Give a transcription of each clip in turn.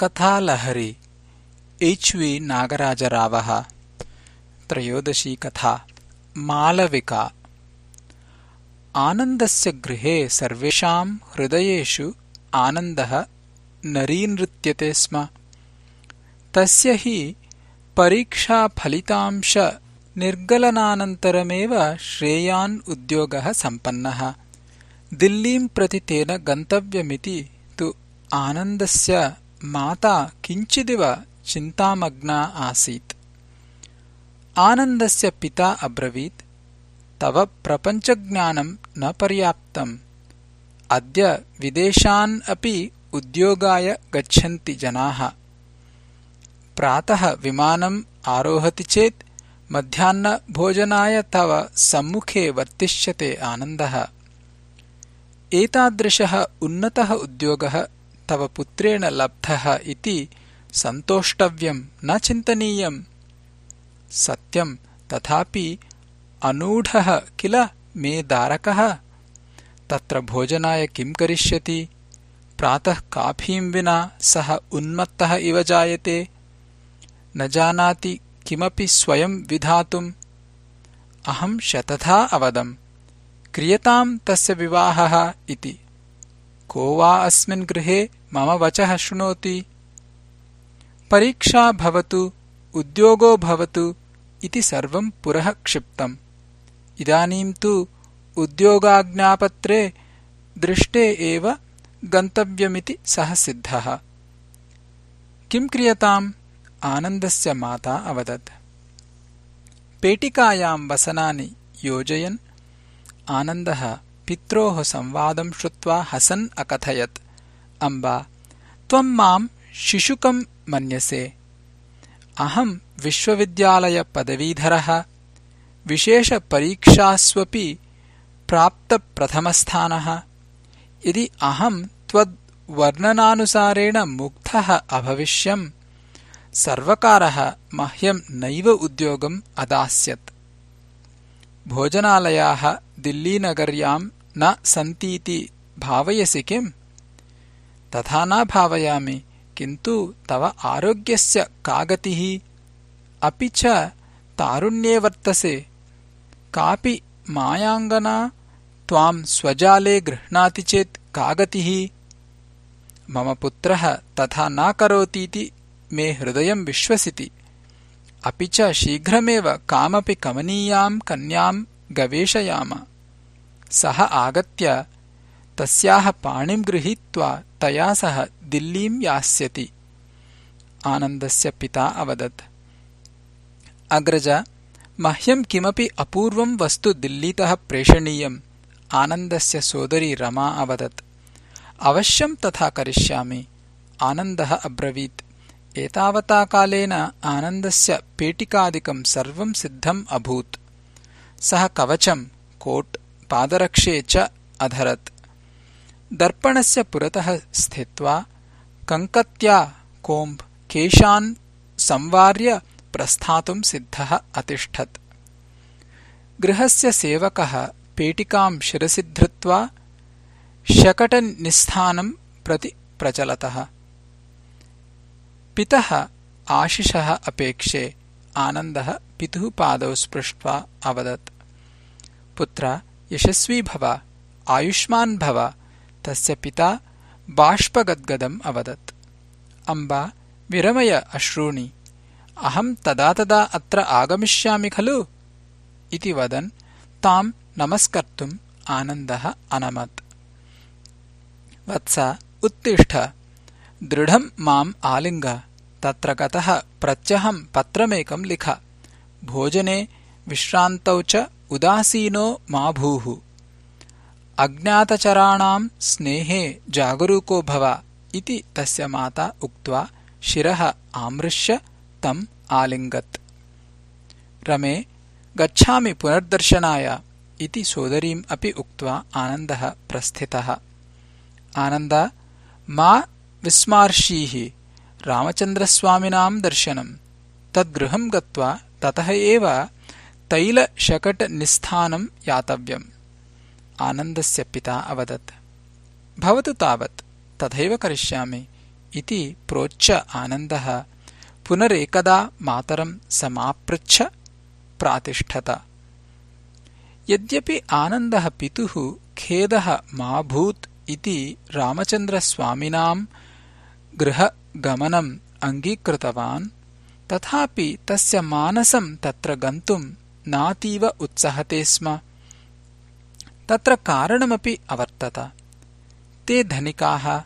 कथालहरी H वि नागराजरावः त्रयोदशी कथा मालविका। आनन्दस्य गृहे सर्वेषाम् हृदयेषु आनन्दः नरीनृत्यते स्म। तस्य हि परीक्षाफलितांशनिर्गलनानन्तरमेव श्रेयान् उद्योगः सम्पन्नः। दिल्लीम् प्रति तेन गन्तव्यमिति तु आनन्दस्य माता किञ्चिदिव चिन्तामग्ना आसीत्। आनन्दस्य पिता अब्रवीत् तव प्रपञ्चज्ञानम् न पर्याप्तम्। अद्य विदेशान् अपि उद्योगाय गच्छन्ति जनाः। प्रातः विमानम् आरोहति चेत् मध्याह्नभोजनाय तव सम्मुखे वर्तिष्यते आनन्दः। एतादृशः उन्नतः उद्योगः तव पुत्रेण लब्धः इति सन्तोष्टव्यम् न चिन्तनीयम् सत्यम् तथापि अनूढः किल मे दारकः? तत्र भोजनाय किम् करिष्यति? प्रातः काफीम् विना सः उन्मत्तः इव जायते। न जानाति किमपि स्वयम् विधातुम्। अहम् शतथा अवदम्। क्रियताम् तस्य विवाहः इति। को वा अस्मिन् गृहे मम वचः शृणोति। परीक्षा भवतु उद्योगो भवतु इति सर्वम् पुरः क्षिप्तम्। इदानीम् तु उद्योगाज्ञापत्रे दृष्टे एव गन्तव्यमिति सः सिद्धः। किम् क्रियताम्? आनन्दस्य माता अवदत्। पेटिकायाम् वसनानि योजयन्। आनन्दः पित्रोः संवादम् श्रुत्वा हसन् अकथयत् अम्बा त्वम् माम् शिशुकम् मन्यसे। अहम् विश्वविद्यालयपदवीधरः विशेषपरीक्षास्वपि प्राप्तप्रथमस्थानः। यदि अहम् त्वद्वर्णनानुसारेण मुग्धः अभविष्यम् सर्वकारः मह्यम् नैव उद्योगम् अदास्यत्। भोजनालयाः दिल्लीनगर्याम् न सन्तीति भावयसि किम् तथा न भावयामि किन्तु तव आरोग्यस्य का गतिः अपि च तारुण्ये वर्तसे। कापि मायाङ्गना त्वाम् स्वजाले गृह्णाति चेत् का गतिः मम पुत्रः तथा न करोतीति मे हृदयम् विश्वसिति। अपि च शीघ्रमेव कामपि कमनीयाम् कन्याम् गवेषयाम। सः आगत्य तस्याः पाणिम् गृहीत्वा तया सह दिल्लीम् यास्यति। आनन्दस्य पिता अवदत्। अग्रज मह्यम् किमपि अपूर्वम् वस्तु दिल्लीतः प्रेषणीयम् आनन्दस्य सोदरी रमा अवदत्। अवश्यम् तथा करिष्यामि। आनन्दः अब्रवीत्। एतावता कालेन आनन्दस्य पेटिकादिकम् सर्वम् सिद्धम् अभूत्। सः कवचम् कोट् पादरक्षे च अधरत् दर्पणस्य पुरतः स्थित्वा कङ्कत्या कोम्ब् केशान् संवार्य प्रस्थातुम् सिद्धः अतिष्ठत्। गृहस्य सेवकः पेटिकाम् शिरसि धृत्वा शकटनिस्थानम् प्रति प्रचलतः। पितः आशिषः अपेक्षे आनन्दः पितुः पादौ स्पृष्ट्वा अवदत्। पुत्र यशस्वी भव आयुष्मान् भव तस्य पिता बाष्पगद्गदम् अवदत्। अम्बा विरमय अश्रूणि अहम् तदा तदा अत्र आगमिष्यामि खलु? इति वदन् ताम् नमस्कर्तुम् आनन्दः अनमत्। वत्स उत्तिष्ठ। दृढम् माम् आलिङ्ग। तत्र गतः प्रत्यहम् पत्रमेकम् लिख। भोजने विश्रान्तौ च उदासीनो मा भूः अज्ञातचराणाम् स्नेहे जागरूको भव इति तस्य माता उक्त्वा शिरः आमृश्य तम् आलिङ्गत्। रमे गच्छामि पुनर्दर्शनाय इति सोदरीम् अपि उक्त्वा आनन्दः प्रस्थितः। आनन्द मा विस्मार्षीः रामचन्द्रस्वामिनाम् दर्शनम्। तद्गृहम् गत्वा ततः एव तैलशकटनिस्थानम् यातव्यम् आनन्दस्य पिता अवदत्। भवतु तावत् तथैव करिष्यामि इति प्रोच्य आनन्दः। पुनरेकदा मातरम् समापृच्छ प्रातिष्ठत। यद्यपि आनन्दः पितुः खेदः माभूत् इति रामचन्द्रस्वामिनाम् गृहगमनम् अङ्गीकृतवान् तथापि तस्य मानसम् तत्र गन्तुम् नातीव उत्सहते स्म तत्र कारणमपि अवर्तत। ते धनिकाः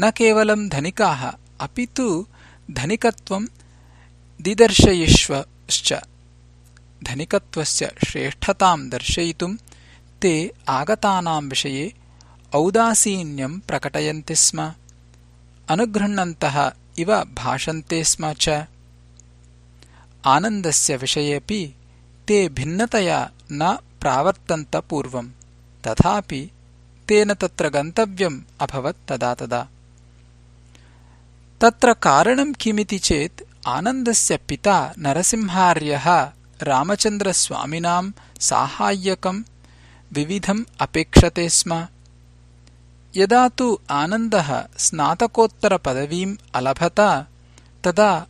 न केवलम् धनिकाः अपि तु धनिकत्वम् दिदर्शयिष्वश्च। धनिकत्वस्य श्रेष्ठताम् दर्शयितुम् ते आगतानाम् विषये औदासीन्यम् प्रकटयन्ति स्म। अनुगृह्णन्तः इव भाषन्ते स्म च। आनन्दस्य विषयेऽपि ते भिन्नतया न प्रावर्तन्त पूर्वम् तथापि तेन तत्र गन्तव्यम् अभवत् तदा तदा। तत्र कारणम् किमिति चेत् आनन्दस्य पिता नरसिंहार्यः रामचन्द्रस्वामिनाम् साहाय्यकम् विविधम् अपेक्षते स्म। यदा तु आनन्दः स्नातकोत्तरपदवीम् अलभत तदा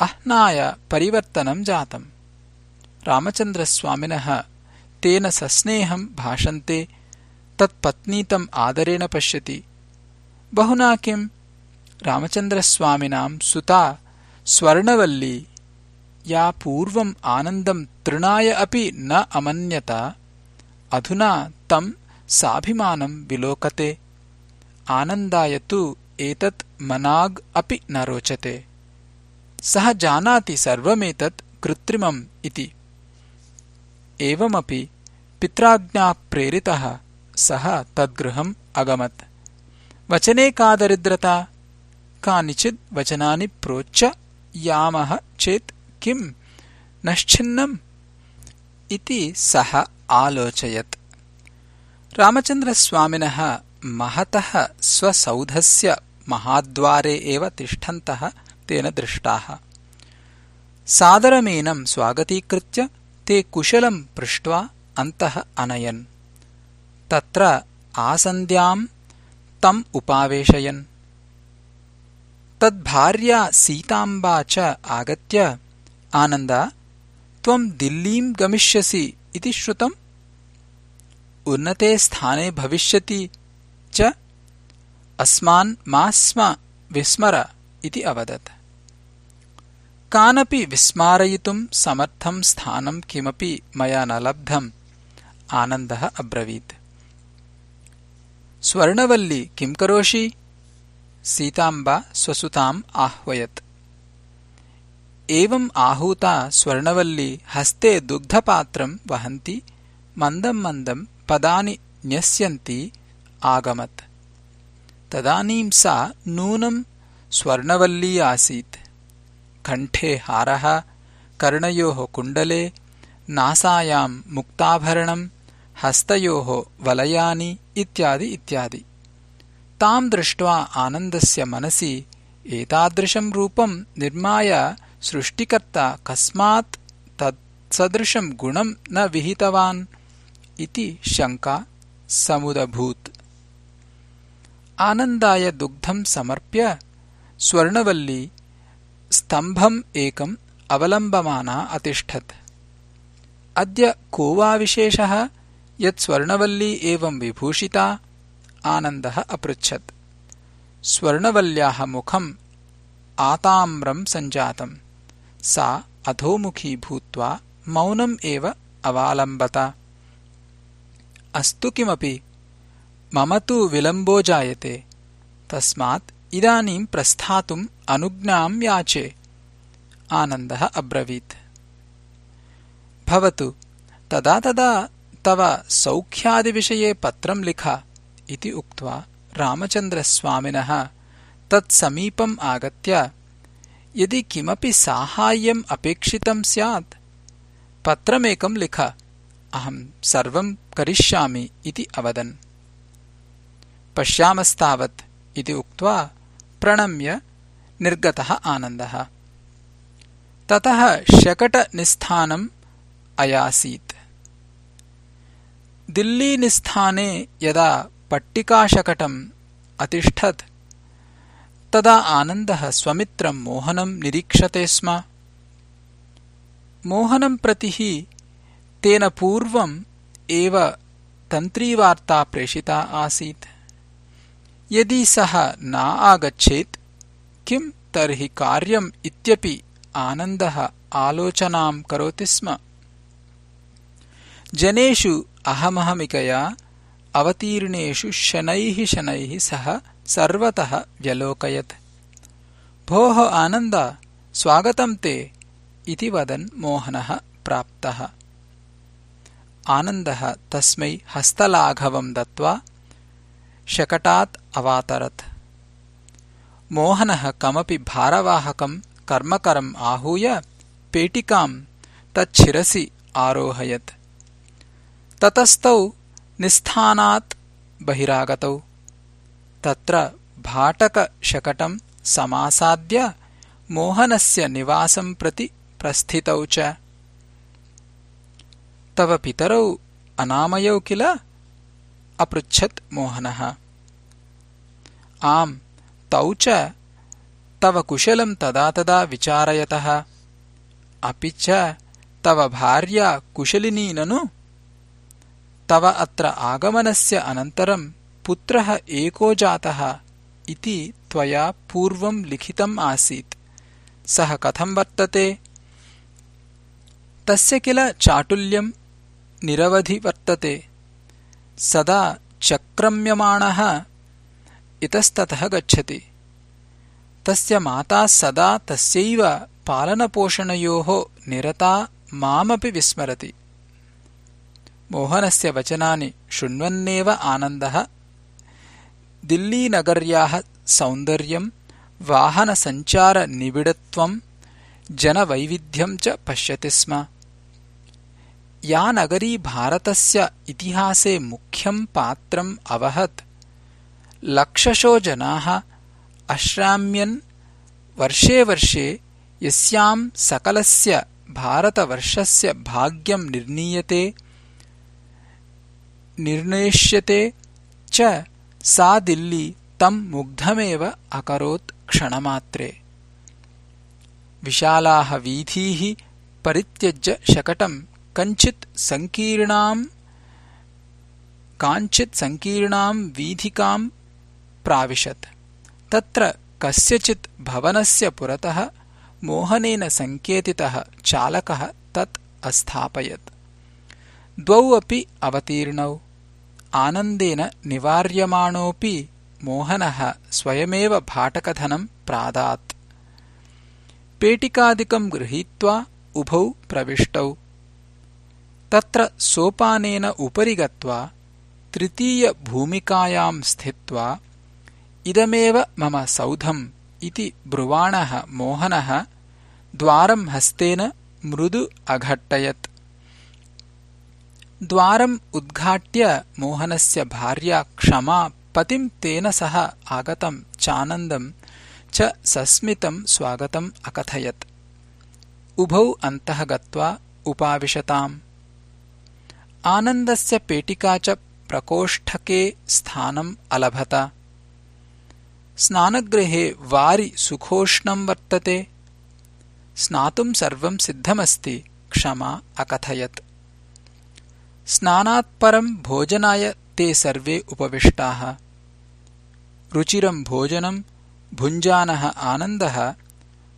अह्नाय परिवर्तनम् जातम्। रामचन्द्रस्वामिनः तेन सस्नेहम् भाषन्ते तत्पत्नीतम् आदरेण पश्यति। बहुना किम्? रामचन्द्रस्वामिनाम् सुता स्वर्णवल्ली या पूर्वम् आनन्दम् तृणाय अपि न अमन्यत अधुना तम् साभिमानम् विलोकते। आनन्दाय तु एतत् मनाग् अपि न रोचते। सः जानाति सर्वमेतत् कृत्रिमम् इति एवमपि पित्राज्ञाप्रेरितः सः तद्गृहम् अगमत्। वचने का दरिद्रता कानिचिद् वचनानि प्रोच्य यामः चेत् किम् नश्छिन्नम् इति सः आलोचयत्। रामचन्द्रस्वामिनः महतः स्वसौधस्य महाद्वारे एव तिष्ठन्तः तेन दृष्टाः। सादरमेनम् स्वागतीकृत्य ते कुशलम् पृष्ट्वा अन्तः अनयन्। तत्र आसन्द्याम् तम् उपावेशयन्। तद्भार्या सीताम्बा च आगत्य आनन्द त्वम् दिल्लीम् गमिष्यसि इति श्रुतम्? उन्नते स्थाने भविष्यति च? अस्मान् मा स्म विस्मर इति अवदत् कानपि विस्मारयितुम् समर्थम् स्थानम् किमपि मया न लब्धम्। आनन्दः अब्रवीत्। स्वर्णवल्ली किम् करोषि? सीताम्बा स्वसुताम् आह्वयत्। एवम् आहूता स्वर्णवल्ली हस्ते दुग्धपात्रम् वहन्ती मन्दम् मन्दम् पदानि न्यस्यन्ती आगमत्। तदानीम् सा नूनम् स्वर्णवल्ली आसीत् कण्ठे हारः कर्णयोः कुण्डले नासायाम् मुक्ताभरणम् हस्तयोः वलयानि इत्यादि इत्यादि ताम् दृष्ट्वा आनन्दस्य मनसि एतादृशम् रूपम् निर्माय सृष्टिकर्ता कस्मात् तत्सदृशम् गुणम् न विहितवान् इति शङ्का समुदभूत् आनन्दाय दुग्धम् समर्प्य स्वर्णवल्ली स्तम्भम् एकम् अवलम्बमाना अतिष्ठत्। अद्य को वा विशेषः यत् स्वर्णवल्ली एवम् विभूषिता आनन्दः अपृच्छत्। स्वर्णवल्याः मुखम् आताम्रम् सञ्जातम्। सा अधोमुखी भूत्वा मौनम् एव अवालम्बत। अस्तु किमपि मम तु विलम्बो जायते। तस्मात् इदानीम् प्रस्थातुम् अनुज्ञाम् याचे। आनन्दः अब्रवीत्। भवतु तदा तदा तव सौख्यादिविषये पत्रम् लिख इति उक्त्वा रामचन्द्रस्वामिनः तत्समीपम् आगत्य यदि किमपि साहाय्यम् अपेक्षितम् स्यात् पत्रमेकम् लिख अहम् सर्वम् करिष्यामि इति अवदन्। पश्यामस्तावत् इति उक्त्वा प्रणम्य निर्गतः आनन्दः। ततः शकटनिस्थानम् अयासीत्। दिल्लीनिस्थाने यदा पट्टिकाशकटम् अतिष्ठत् तदा आनन्दः स्वमित्रम् मोहनम् निरीक्षते स्म। मोहनम् प्रति तेन पूर्वम् एव तन्त्रीवार्ता प्रेषिता आसीत् यदि सः न आगच्छेत् किम् तर्हि कार्यम् इत्यपि आनन्दः आलोचनाम् करोति स्म? जनेषु अहमहमिकया अवतीर्णेषु शनैः शनैः सः सर्वतः व्यलोकयत्। भोः आनन्द स्वागतम् ते इति वदन् मोहनः प्राप्तः। आनन्दः तस्मै हस्तलाघवम् दत्त्वा शकटात् अवातरत्। मोहनः कमपि भारवाहकम् कर्मकरम् आहूय पेटिकाम् तच्छिरसि आरोहयत्। ततस्तौ निस्थानात् बहिरागतौ। तत्र भाटकशकटम् समासाद्य मोहनस्य निवासम् प्रति प्रस्थितौ च। तव पितरौ अनामयौ किल? अपृच्छत् मोहनः आम् तौ च तव कुशलम् तदा तदा विचारयतः। अपि च तव भार्या कुशलिनी ननु? तव अत्र आगमनस्य अनन्तरम् पुत्रः एको जातः इति त्वया पूर्वम् लिखितम् आसीत्। सः कथम् वर्तते? तस्य किल चाटुल्यम् निरवधि वर्तते। सदा चक्रम्यमाणः इतस्ततः गच्छति। तस्य माता सदा तस्यैव पालनपोषणयोः निरता मामपि विस्मरति। मोहनस्य वचनानि शृण्वन्नेव आनन्दः। दिल्लीनगर्याः सौन्दर्यम् वाहनसञ्चारनिबिडत्वम् जनवैविध्यम् च पश्यति स्म। या नगरी भारतस्य इतिहासे मुख्यम् पात्रम् अवहत् लक्षशो जनाः अश्राम्यन् वर्षे वर्षे यस्याम् सकलस्य भारतवर्षस्य भाग्यम् निर्णीयते निर्णेष्यते च सा दिल्ली तम् मुग्धमेव अकरोत् क्षणमात्रे। विशालाः वीथीः परित्यज्य शकटम् कञ्चित् सङ्कीर्णाम् काञ्चित् सङ्कीर्णाम् वीथिकाम् प्राविशत्। तत्र कस्यचित् भवनस्य पुरतः मोहनेन सङ्केतितः चालकः तत् अस्थापयत्। द्वौ अपि अवतीर्णौ। आनन्देन निवार्यमाणोऽपि मोहनः स्वयमेव भाटकधनम् प्रादात्। पेटिकादिकम् गृहीत्वा उभौ प्रविष्टौ। तत्र सोपानेन उपरि गत्वा तृतीयभूमिकायाम् स्थित्वा इदमेव मम सौधम् इति ब्रुवाणः मोहनः द्वारम् हस्तेन मृदु अघट्टयत्। द्वारम् उद्घाट्य मोहनस्य भार्या क्षमा पतिम् तेन सह आगतम् चानन्दम् च सस्मितम् स्वागतम् अकथयत्। उभौ अन्तः गत्वा उपाविशताम्। आनन्दस्य पेटिका च प्रकोष्ठके स्थानम् अलभत स्नानगृहे वारि सुखोष्णम् वर्तते। स्नातुम् सर्वम् सिद्धमस्ति क्षमा अकथयत्। स्नानात्परम् भोजनाय ते सर्वे उपविष्टाः। रुचिरम् भोजनम् भुञ्जानः आनन्दः।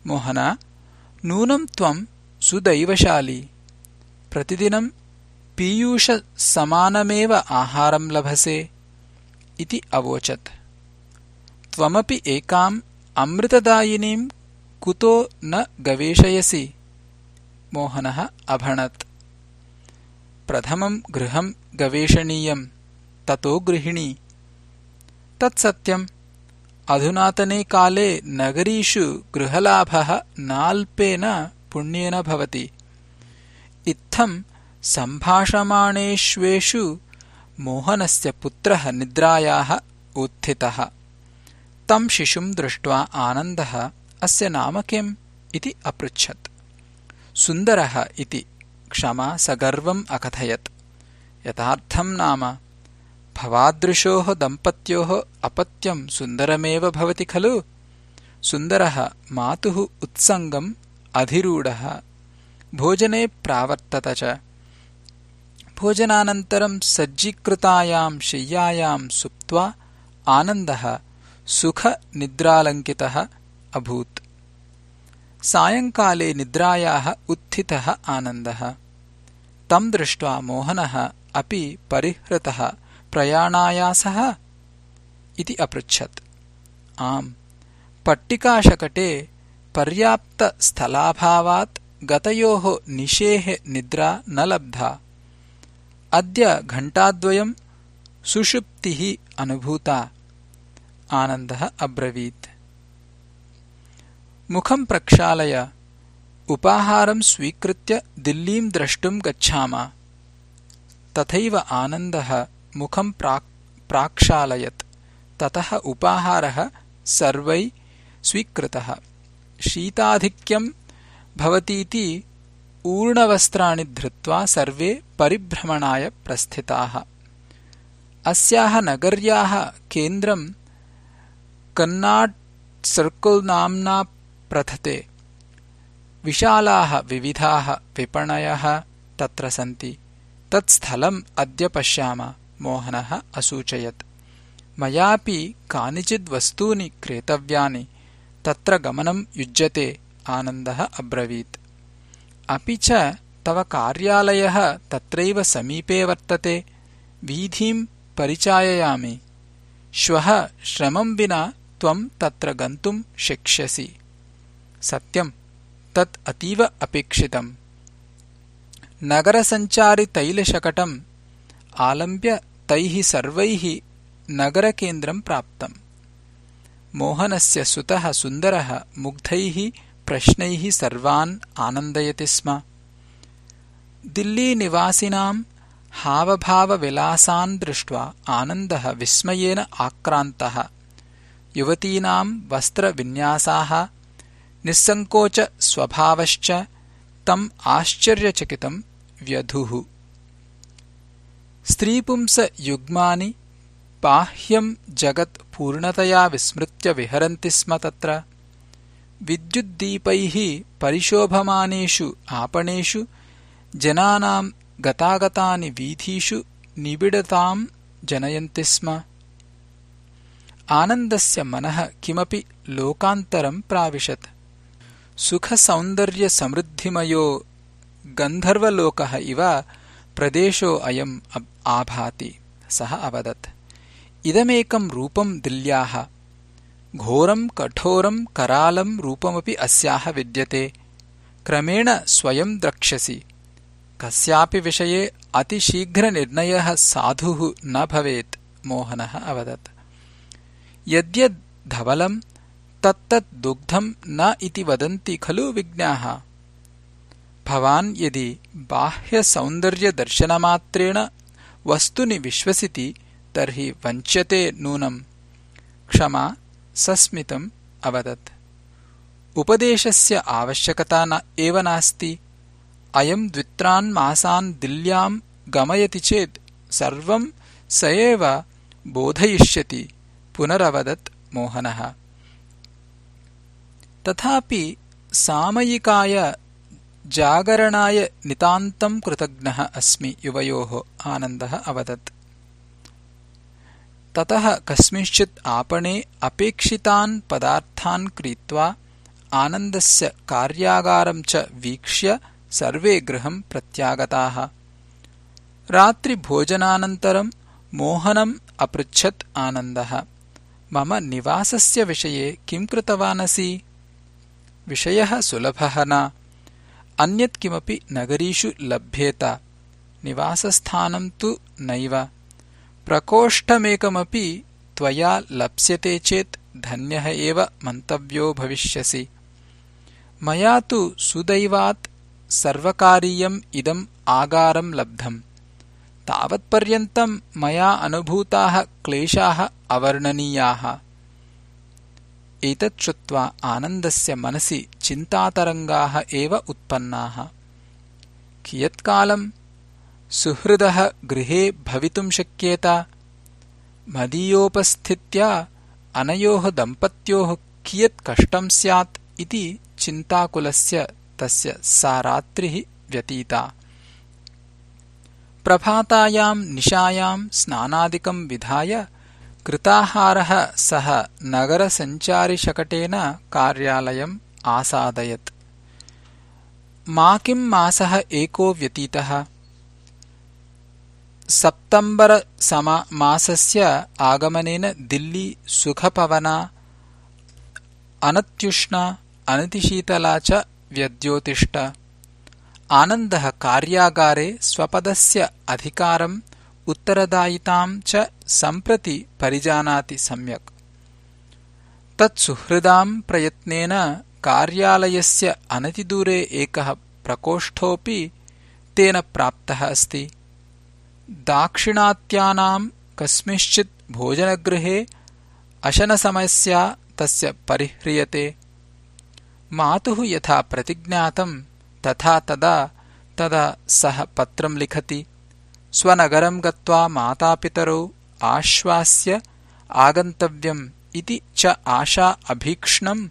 मोहन नूनम् त्वम् सुदैवशाली। प्रतिदिनम् पीयूषसमानमेव आहारम् लभसे इति अवोचत् त्वमपि एकाम् अमृतदायिनीम् कुतो न गवेषयसि। मोहनः अभणत्। प्रथमम् गृहम् गवेषणीयम्। ततो गृहिणी। तत्सत्यम् अधुनातने काले नगरीषु गृहलाभः नाल्पेन पुण्येन भवति। इत्थम् सम्भाषमाणेष्वेषु मोहनस्य पुत्रः निद्रायाः उत्थितः तम् शिशुम् दृष्ट्वा आनन्दः अस्य नाम किम्? इति अपृच्छत्। सुन्दरः इति क्षमा सगर्वम् अकथयत्। यथार्थम् नाम भवादृशोः दम्पत्योः अपत्यम् सुन्दरमेव भवति खलु? सुन्दरः मातुः उत्सङ्गम् अधिरूढः। भोजने प्रावर्तत च। भोजनानन्तरं सज्जीकृतायाम् शय्यायाम् सुप्त्वा आनन्दः सुखनिद्रालङ्कितः अभूत्। सायङ्काले निद्रायाः उत्थितः आनन्दः। तम् दृष्ट्वा मोहनः अपि परिहृतः प्रयाणायासः इति अपृच्छत्। आम्। पट्टिकाशकटे पर्याप्तस्थलाभावात् गतयोः निशेः निद्रा न लब्धा। अद्य घण्टाद्वयम् सुषुप्तिः अनुभूता आनन्दः अब्रवीत्। मुखम् प्रक्षालय उपाहारम् स्वीकृत्य दिल्लीम् द्रष्टुम् गच्छाम। तथैव आनन्दः मुखम् प्राक्षालयत्। ततः उपाहारः सर्वै स्वीकृतः। शीताधिक्यम् भवतीति ऊर्णवस्त्राणि धृत्वा सर्वे परिभ्रमणाय प्रस्थिताः। अस्याः नगर्याः केन्द्रम् कन्नाट् सर्कल् नाम्ना प्रथते। विशालाः विविधाः विपणयः तत्र सन्ति। तत्स्थलम् अद्य पश्याम मोहनः असूचयत्। मयापि कानिचिद्वस्तूनि क्रेतव्यानि तत्र गमनम् युज्यते आनन्दः अब्रवीत्। अपि च तव कार्यालयः तत्रैव समीपे वर्तते वीथीम् परिचाययामि। श्वः श्रमम् विना त्वम् तत्र गन्तुम् शक्ष्यसि सत्यम् तत् अतीव अपेक्षितम्। नगरसञ्चारितैलशकटम् आलम्ब्य तैः सर्वैः नगरकेन्द्रम् प्राप्तम्। मोहनस्य सुतः सुन्दरः मुग्धैः प्रश्नैः सर्वान् आनन्दयति स्म। दिल्लीनिवासिनाम् हावभावविलासान् दृष्ट्वा आनन्दः विस्मयेन आक्रान्तः युवतीनाम् वस्त्रविन्यासाः निःसङ्कोचस्वभावश्च तम् आश्चर्यचकितम् व्यधुः। स्त्रीपुंसयुग्मानि बाह्यम् जगत् पूर्णतया विस्मृत्य विहरन्ति स्म तत्र। विद्युद्दीपैः परिशोभमानेषु आपणेषु जनानाम् गतागतानि वीथीषु निबिडताम् जनयन्ति स्म आनन्दस्य मनः किमपि लोकान्तरम् प्राविशत्। सुखसौन्दर्यसमृद्धिमयो गन्धर्वलोकः इव प्रदेशो अयम् आभाति सः अवदत्। इदमेकम् रूपम् दिल्ल्याः घोरम् कठोरम् करालम् रूपमपि अस्याः विद्यते क्रमेण स्वयम् द्रक्ष्यसि। कस्यापि विषये अतिशीघ्रनिर्णयः साधुः न भवेत् मोहनः अवदत् यद्यद्धवलम् तत्तत् दुग्धम् न इति वदन्ति खलु विज्ञाः। भवान् यदि बाह्यसौन्दर्यदर्शनमात्रेण वस्तुनि विश्वसिति तर्हि वञ्च्यते नूनम्। क्षमा सस्मितम् अवदत्। उपदेशस्य आवश्यकता एव नास्ति। अयम् द्वित्रान् दिल्ल्याम् गमयति चेत् सर्वम् स एव बोधयिष्यति पुनरवदत् मोहनः। तथापि सामयिकाय जागरणाय नितान्तम् कृतज्ञः अस्मि युवयोः आनन्दः अवदत्। ततः कस्मिंश्चित् आपणे अपेक्षितान् पदार्थान् क्रीत्वा आनन्दस्य कार्यागारम् च वीक्ष्य सर्वे गृहम् प्रत्यागताः। रात्रिभोजनानन्तरम् मोहनम् अपृच्छत् आनन्दः मम निवासस्य विषये किम् कृतवानसि? विषयः सुलभः न। अन्यत् किमपि नगरीषु लभ्येत। निवासस्थानम् तु नैव। प्रकोष्ठमेकमपि त्वया लप्स्यते चेत् धन्यः एव मन्तव्यो भविष्यसि। मया तु सुदैवात् सर्वकारीयम् इदम् आगारम् लब्धम् तावत्पर्यन्तम् मया अनुभूताः क्लेशाः अवर्णनीयाः। एतत् श्रुत्वा आनन्दस्य मनसि चिन्तातरङ्गाः एव उत्पन्नाः। कियत्कालम्? सुहृदः गृहे भवितुम् शक्येत? मदीयोपस्थित्या अनयोः दम्पत्योः कियत् कष्टं स्यात् इति चिन्ताकुलस्य तस्य सा रात्रिः व्यतीता प्रभातायाम् निशायाम् स्नानादिकम् विधाय कृताहारः सः नगरसञ्चारिशकटेन कार्यालयम् आसादयत्। मा किम् मासः एको व्यतीतः? मासस्य आगमनेन दिल्ली सुखपवना अनत्युष्णा अनतिशीतला च व्यद्योतिष्ट आनन्दः कार्यागारे स्वपदस्य अधिकारम् उत्तरदायिताम् च सम्प्रति परिजानाति सम्यक्। तत्सुहृदाम् प्रयत्नेन कार्यालयस्य अनतिदूरे एकः प्रकोष्ठोऽपि तेन प्राप्तः अस्ति। दाक्षिणात्यानाम् कस्मिंश्चित् भोजनगृहे अशनसमस्या तस्य परिह्रियते। मातुः यथा प्रतिज्ञातम् तथा तदा तदा सः पत्रम् लिखति। स्वनगरम् गत्वा मातापितरौ आश्वास्य आगन्तव्यम् इति च आशा अभीक्ष्णम्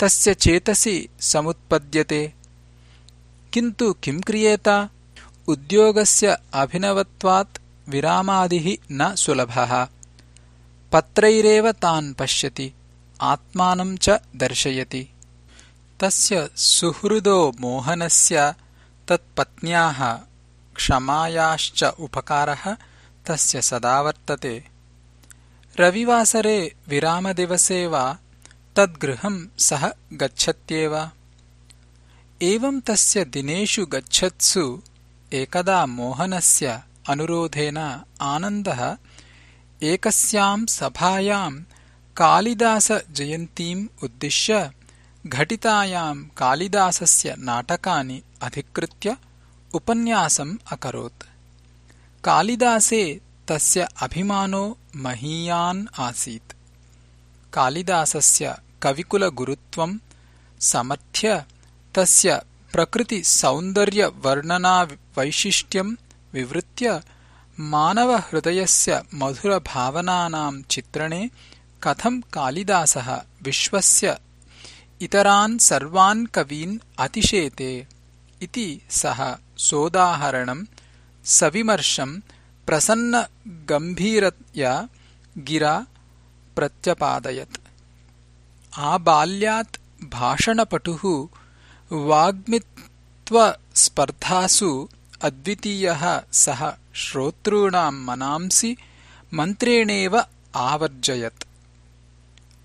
तस्य चेतसि समुत्पद्यते। किन्तु किम् क्रियेत? उद्योगस्य अभिनवत्वात् विरामादिः न सुलभः। पत्रैरेव तान् पश्यति आत्मानम् च दर्शयति तस्य सुहृदो मोहनस्य तत्पत्न्याः क्षमायाश्च उपकारः तस्य सदा वर्तते। रविवासरे विरामदिवसे वा तद्गृहम् सः गच्छत्येव। एवम् तस्य दिनेषु गच्छत्सु एकदा मोहनस्य अनुरोधेन आनन्दः एकस्याम् सभायाम् कालिदासजयन्तीम् उद्दिश्य घटितायाम् कालिदासस्य नाटकानि अधिकृत्य उपन्यासम् अकरोत्। कालिदासे तस्य अभिमानो महीयान् आसीत्। कालिदासस्य कविकुलगुरुत्वम् समर्थ्य तस्य प्रकृतिसौन्दर्यवर्णनावैशिष्ट्यम् विवृत्य मानवहृदयस्य मधुरभावनानाम् चित्रणे कथम् कालिदासः विश्वस्य इतरान् सर्वान् कवीन् अतिशेते इति सः सोदाहरणम् सविमर्शम् प्रसन्नगम्भीरतया गिरा प्रत्यपादयत्। आबाल्यात् भाषणपटुः वाग्मित्वस्पर्धासु अद्वितीयः सः श्रोतॄणाम् मनांसि मन्त्रेणेव आवर्जयत्।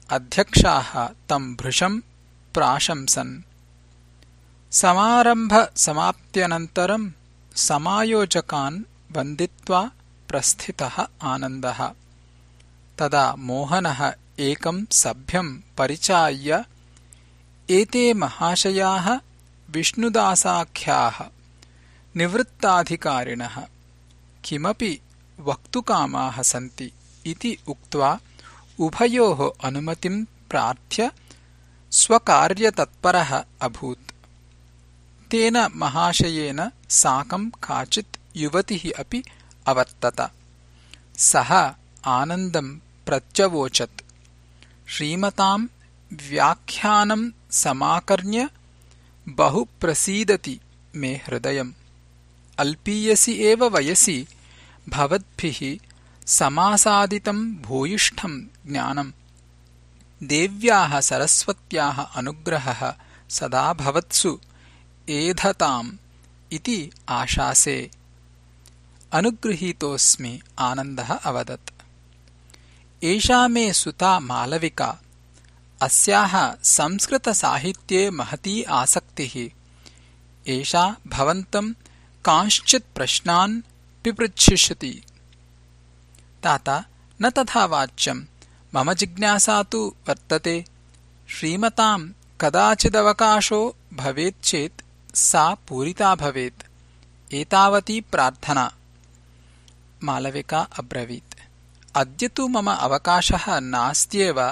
अध्यक्षाः तम् भृशम् प्राशंसन्। समारम्भसमाप्त्यनन्तरम् समायोजकान् वन्दित्वा प्रस्थितः आनन्दः। तदा मोहनः एकम् सभ्यम् परिचाय्य एते महाशयाः विष्णुदासाख्याः निवृत्ताधिकारिणः किमपि वक्तुकामाः सन्ति इति उक्त्वा उभयोः अनुमतिम् प्रार्थ्य स्वकार्यतत्परः अभूत्। तेन महाशयेन साकम् काचित् युवतिः अपि अवर्तत। सः आनन्दम् प्रत्यवोचत्। श्रीमताम् व्याख्यानम् समाकर्ण्य बहु प्रसीदति मे हृदयम्। अल्पीयसि एव वयसि भवद्भिः समासादितम् भूयिष्ठम् ज्ञानम् देव्याः सरस्वत्याः अनुग्रहः सदा भवत्सु एधताम् इति आशासे। अनुगृहीतोऽस्मि आनन्दः अवदत्। एषा मे सुता मालविका। अस्याः संस्कृतसाहित्ये महती आसक्तिः। एषा भवन्तम् कांश्चित् प्रश्नान् पिपृच्छिष्यति तात न तथा वाच्यम् मम जिज्ञासा तु वर्तते। श्रीमताम् कदाचिदवकाशो भवेच्चेत् सा पूरिता भवेत्। एतावती प्रार्थना। मालविका अब्रवीत्। अद्य तु मम अवकाशः नास्त्येव।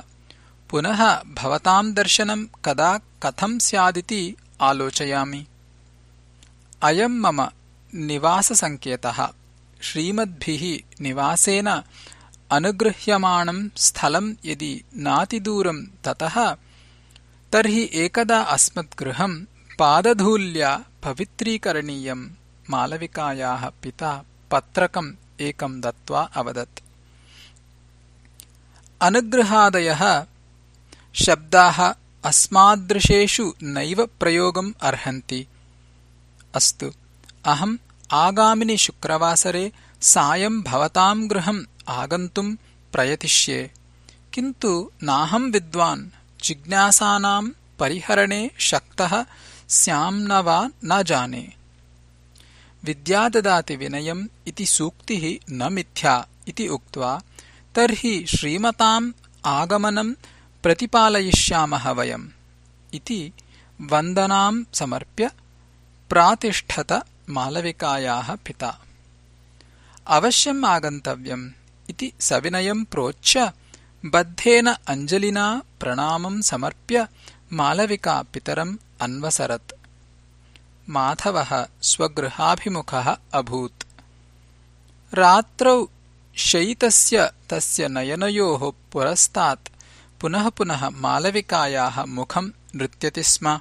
पुनः भवताम् दर्शनम् कदा कथम् स्यादिति आलोचयामि। अयम् मम निवाससङ्केतः। श्रीमद्भिः निवासेन अनुगृह्यमाणम् स्थलम् यदि नातिदूरम् ततः तर्हि एकदा अस्मद्गृहम् पादधूल्या पवित्रीकरणीयम् मालविकायाः पिता पत्रकम् एकम् दत्त्वा अवदत्। अनुगृहादयः शब्दाः अस्मादृशेषु नैव प्रयोगम् अर्हन्ति। अस्तु अहम् आगामिनि शुक्रवासरे सायम् भवताम् गृहम् आगन्तुम् प्रयतिष्ये। किन्तु नाहम् विद्वान् जिज्ञासानाम् परिहरणे शक्तः स्याम् न वा न जाने। विद्या ददाति विनयम् इति सूक्तिः न मिथ्या इति उक्त्वा तर्हि श्रीमताम् आगमनम् प्रतिपालयिष्यामः वयम् इति वन्दनाम् समर्प्य प्रातिष्ठत मालविकायाः पिता। अवश्यम् आगन्तव्यम् इति सविनयम् प्रोच्य बद्धेन अञ्जलिना प्रणामम् समर्प्य मालविका पितरम् अन्वसरत्। माधवः स्वगृहाभिमुखः अभूत्। रात्रौ शयितस्य तस्य नयनयोः पुरस्तात् पुनः पुनः मालविकायाः मुखम् नृत्यति स्म।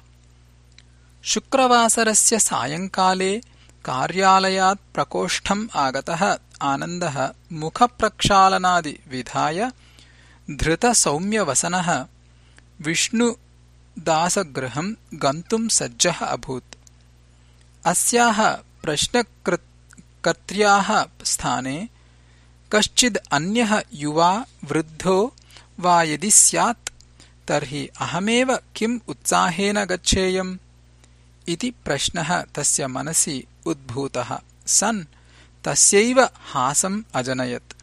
शुक्रवासरस्य सायङ्काले कार्यालयात् प्रकोष्ठम् आगतः। आनन्दः। मुखप्रक्षालनादि विधाय धृतसौम्यवसनः। विष्णुदासगृहम् गन्तुम् सज्जः अभूत्। अस्याः प्रश्नकर्त्र्याः स्थाने कश्चिद् अन्यः युवा वृद्धो वा यदि स्यात् तर्हि अहमेव किम् उत्साहेन गच्छेयम्? इति प्रश्नः तस्य मनसि उद्भूतः। सन् तस्यैव हासम् अजनयत्।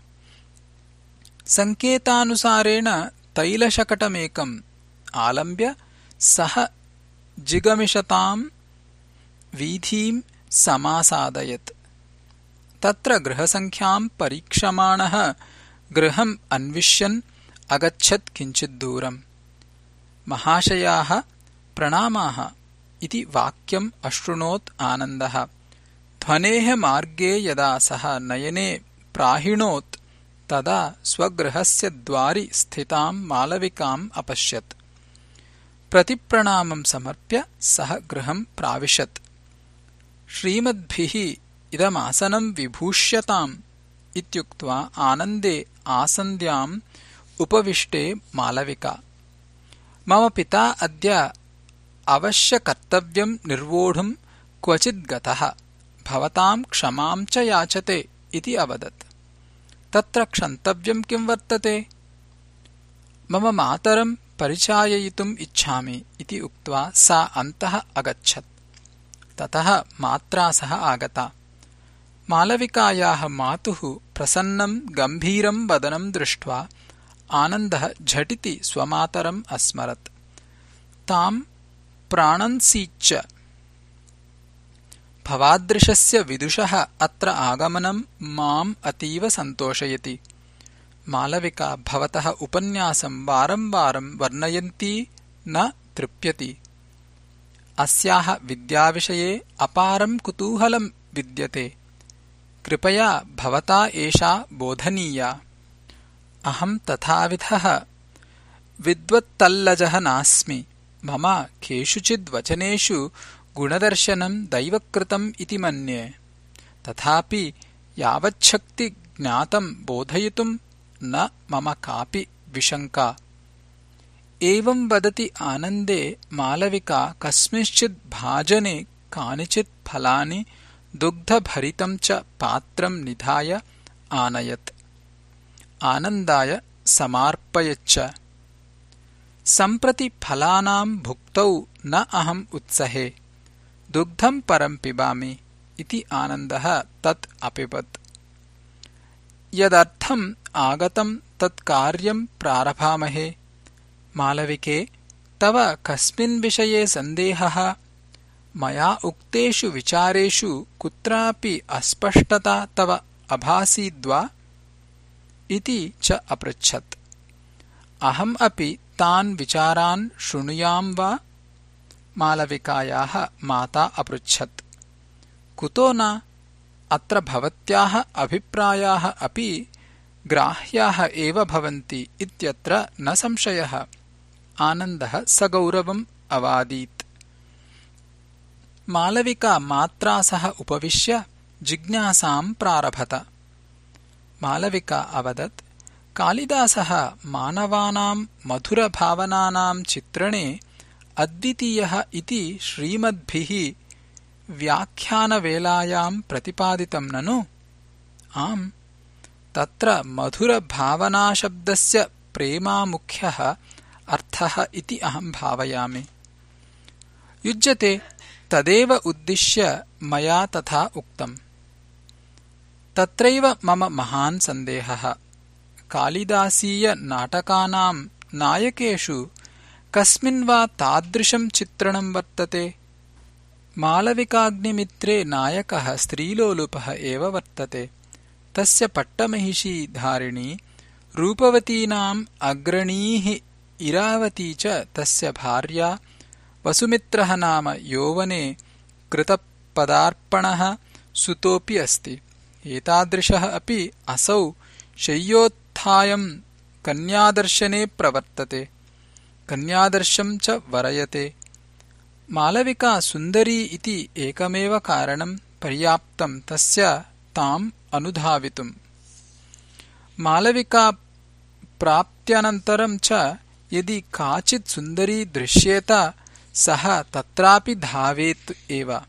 सङ्केतानुसारेण तैलशकटमेकम् आलम्ब्य सः जिगमिषताम् वीथीम् समासादयत्। तत्र गृहसङ्ख्याम् परीक्षमाणः गृहम् अन्विष्यन् अगच्छत् किञ्चिद्दूरम् महाशयाः प्रणामाः इति वाक्यम् अशृणोत् आनन्दः ध्वनेः मार्गे यदा सः नयने प्राहिणोत् तदा स्वगृहस्य द्वारि स्थिताम् मालविकाम् अपश्यत्। प्रतिप्रणामम् समर्प्य सः गृहम् प्राविशत्। श्रीमद्भिः इदमासनम् विभूष्यताम् इत्युक्त्वा आनन्दे आसन्द्याम् उपविष्टे मालविका। मम पिता अद्य अवश्यकर्तव्यम् निर्वोढुम् क्वचिद्गतः क्षमाम् च याचते इति अवदत्। तत्र क्षन्तव्यम् किम् वर्तते? मम मातरम् परिचाययितुम् इच्छामि इति उक्त्वा सा अन्तः अगच्छत्। ततः मात्रा सह आगता। मालविकायाः मातुः प्रसन्नम् गम्भीरम् वदनम् दृष्ट्वा आनन्दः झटिति स्वमातरम् अस्मरत्। ताम् प्राणन्सीच्च भवादृशस्य विदुषः अत्र आगमनम् माम् अतीव सन्तोषयति। मालविका भवतः उपन्यासम् वारम् वारम् वर्णयन्ती न तृप्यति। अस्याः विद्याविषये अपारम् कुतूहलम् विद्यते। कृपया भवता एषा बोधनीया। अहम् तथाविधः विद्वत्तल्लजः नास्मि। मम केषुचिद्वचनेषु गुणदर्शनम् दैवकृतम् इति मन्ये। तथापि यावच्छक्ति ज्ञातम् बोधयितुम् न मम कापि विशङ्का। एवम् वदति आनन्दे मालविका कस्मिंश्चित् भाजने कानिचित् फलानि दुग्धभरितम् च पात्रम् निधाय आनयत्। आनन्दाय समार्पयच्च। सम्प्रति फलानाम् भुक्तौ न अहम् उत्सहे दुग्धम् परम् पिबामि इति आनन्दः तत् अपिबत्। यदर्थम् आगतम् तत् कार्यम् प्रारभामहे। मालविके तव कस्मिन् विषये सन्देहः? मया उक्तेषु विचारेषु कुत्रापि अस्पष्टता तव अभासीद्वा? इति च अपृच्छत्। अहम् अपि तान् विचारान् शृणुयाम् वा मालविकायाः माता अपृच्छत्। कुतो न अत्र भवत्याः अभिप्रायाः अपि ग्राह्याः एव भवन्ति इत्यत्र न संशयः। आनन्दः सगौरवम् अवादीत्। मालविका मात्रा सह उपविश्य जिज्ञासाम् प्रारभत। मालविका अवदत् कालिदासः मानवानाम् मधुरभावनानाम् चित्रणे अद्वितीयः इति श्रीमद्भिः व्याख्यानवेलायाम् प्रतिपादितम् ननु। आम्। तत्र मधुरभावनाशब्दस्य प्रेमामुख्यः अर्थः इति अहम् भावयामि। युज्यते तदेव उद्दिश्य मया तथा उक्तम्। तत्रैव मम महान् सन्देहः। कालिदासीयनाटकानाम् नायकेषु कस्मिन् वा तादृशम् चित्रणम् वर्तते? मालविकाग्निमित्रे नायकः स्त्रीलोलुपः एव वर्तते। तस्य पट्टमहिषी धारिणी रूपवतीनाम् अग्रणीः इरावती च तस्य भार्या वसुमित्रः नाम यौवने कृतपदार्पणः सुतोऽपि अस्ति। एतादृशः अपि असौ शय्योत्थायम् कन्यादर्शने प्रवर्तते कन्यादर्शम् च वरयते। मालविका सुन्दरी इति एकमेव कारणम् पर्याप्तम् तस्य ताम् अनुधावितुम्। मालविका प्राप्त्यनन्तरम् च यदि काचित् सुन्दरी दृश्येत सः तत्रापि धावेत् एव।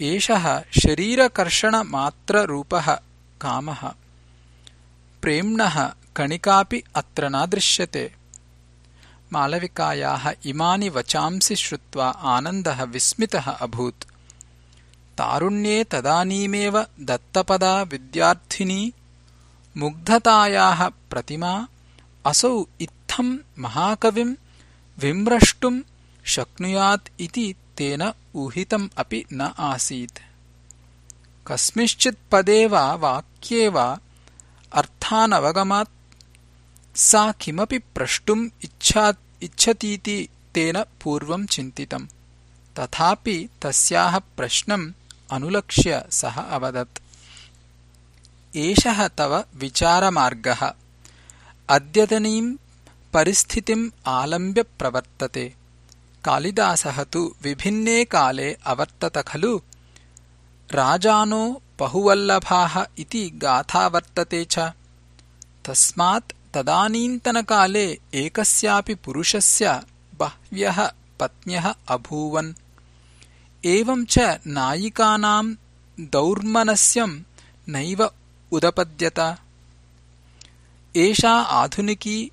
एषः शरीरकर्षणमात्ररूपः कामः। प्रेम्णः कणिकापि अत्र न दृश्यते मालविकायाः इमानि वचांसि श्रुत्वा आनन्दः विस्मितः अभूत्। तारुण्ये तदानीमेव दत्तपदा विद्यार्थिनी मुग्धतायाः प्रतिमा असौ इत्थम् महाकविम् विम्रष्टुम् शक्नुयात् इति तेन ऊहितम् अपि न आसीत्। कस्मिंश्चित् पदे वाक्ये वा अर्थानवगमात् सा किमपि प्रष्टुम् इच्छतीति तेन पूर्वम् चिन्तितम्। तथापि तस्याः प्रश्नम् अनुलक्ष्य सः अवदत्। एषः तव विचारमार्गः। अद्यतनीम् परिस्थितिम् आलम्ब्य प्रवर्तते। कालिदासः तु विभिन्ने काले अवर्तत खलु। राजानो बहुवल्लभाः इति गाथा वर्तते च। तस्मात् तदानीन्तनकाले एकस्यापि पुरुषस्य बह्व्यः पत्न्यः अभूवन्। एवम् च नायिकानाम् दौर्मनस्यम् नैव उदपद्यत। एषा आधुनिकी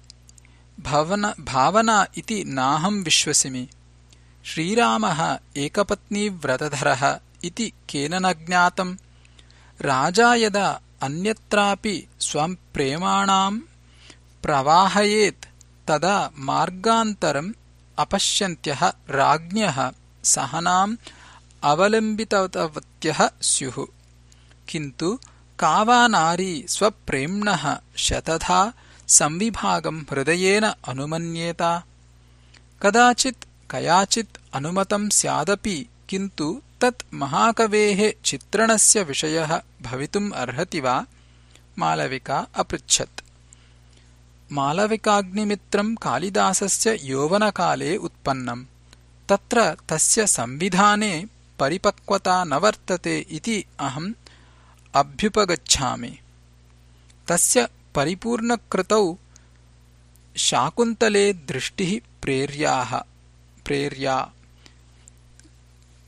भावना इति नाहम् विश्वसिमि। श्रीरामः एकपत्नीव्रतधरः इति केन न ज्ञातम्? राजा यदा अन्यत्रापि स्वम् प्रेमाणाम् प्रवाहयेत्. तदा मार्गान्तरम् अपश्यन्त्यः राज्ञः सहनाम् अवलम्बितवत्यः स्युः। किन्तु का वा नारी स्वप्रेम्णः शतधा संविभागम् हृदयेन अनुमन्येत। कदाचित् कयाचित् अनुमतम् स्यादपि किन्तु तत् महाकवेः चित्रणस्य विषयः भवितुम् अर्हति वा? मालविका अपृच्छत् मालविकाग्निमित्रम् कालिदासस्य यौवनकाले उत्पन्नम्। तत्र तस्य संविधाने परिपक्वता न वर्तते इति अहम् अभ्युपगच्छामि। तस्य परिपूर्णकृतौ शाकुन्तले दृष्टिः प्रेर्या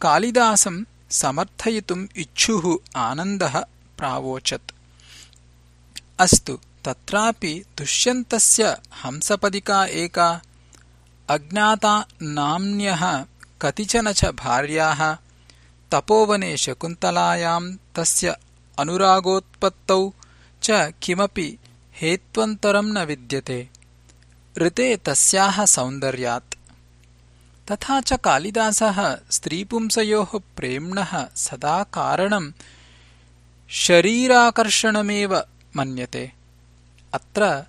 कालिदासम् समर्थयितुम् इच्छुः आनन्दः प्रावोचत्। अस्तु तत्रापि दुष्यन्तस्य हंसपदिका एका अज्ञाता नाम्न्यः कतिचन च भार्याः तपोवने शकुन्तलायाम् तस्य अनुरागोत्पत्तौ च किमपि हेत्वन्तरम् न विद्यते। ऋते तस्याः सौन्दर्यात्। तथा च कालिदासः स्त्रीपुंसयोः प्रेम्णः सदा कारणम् शरीराकर्षणमेव मन्यते अत्र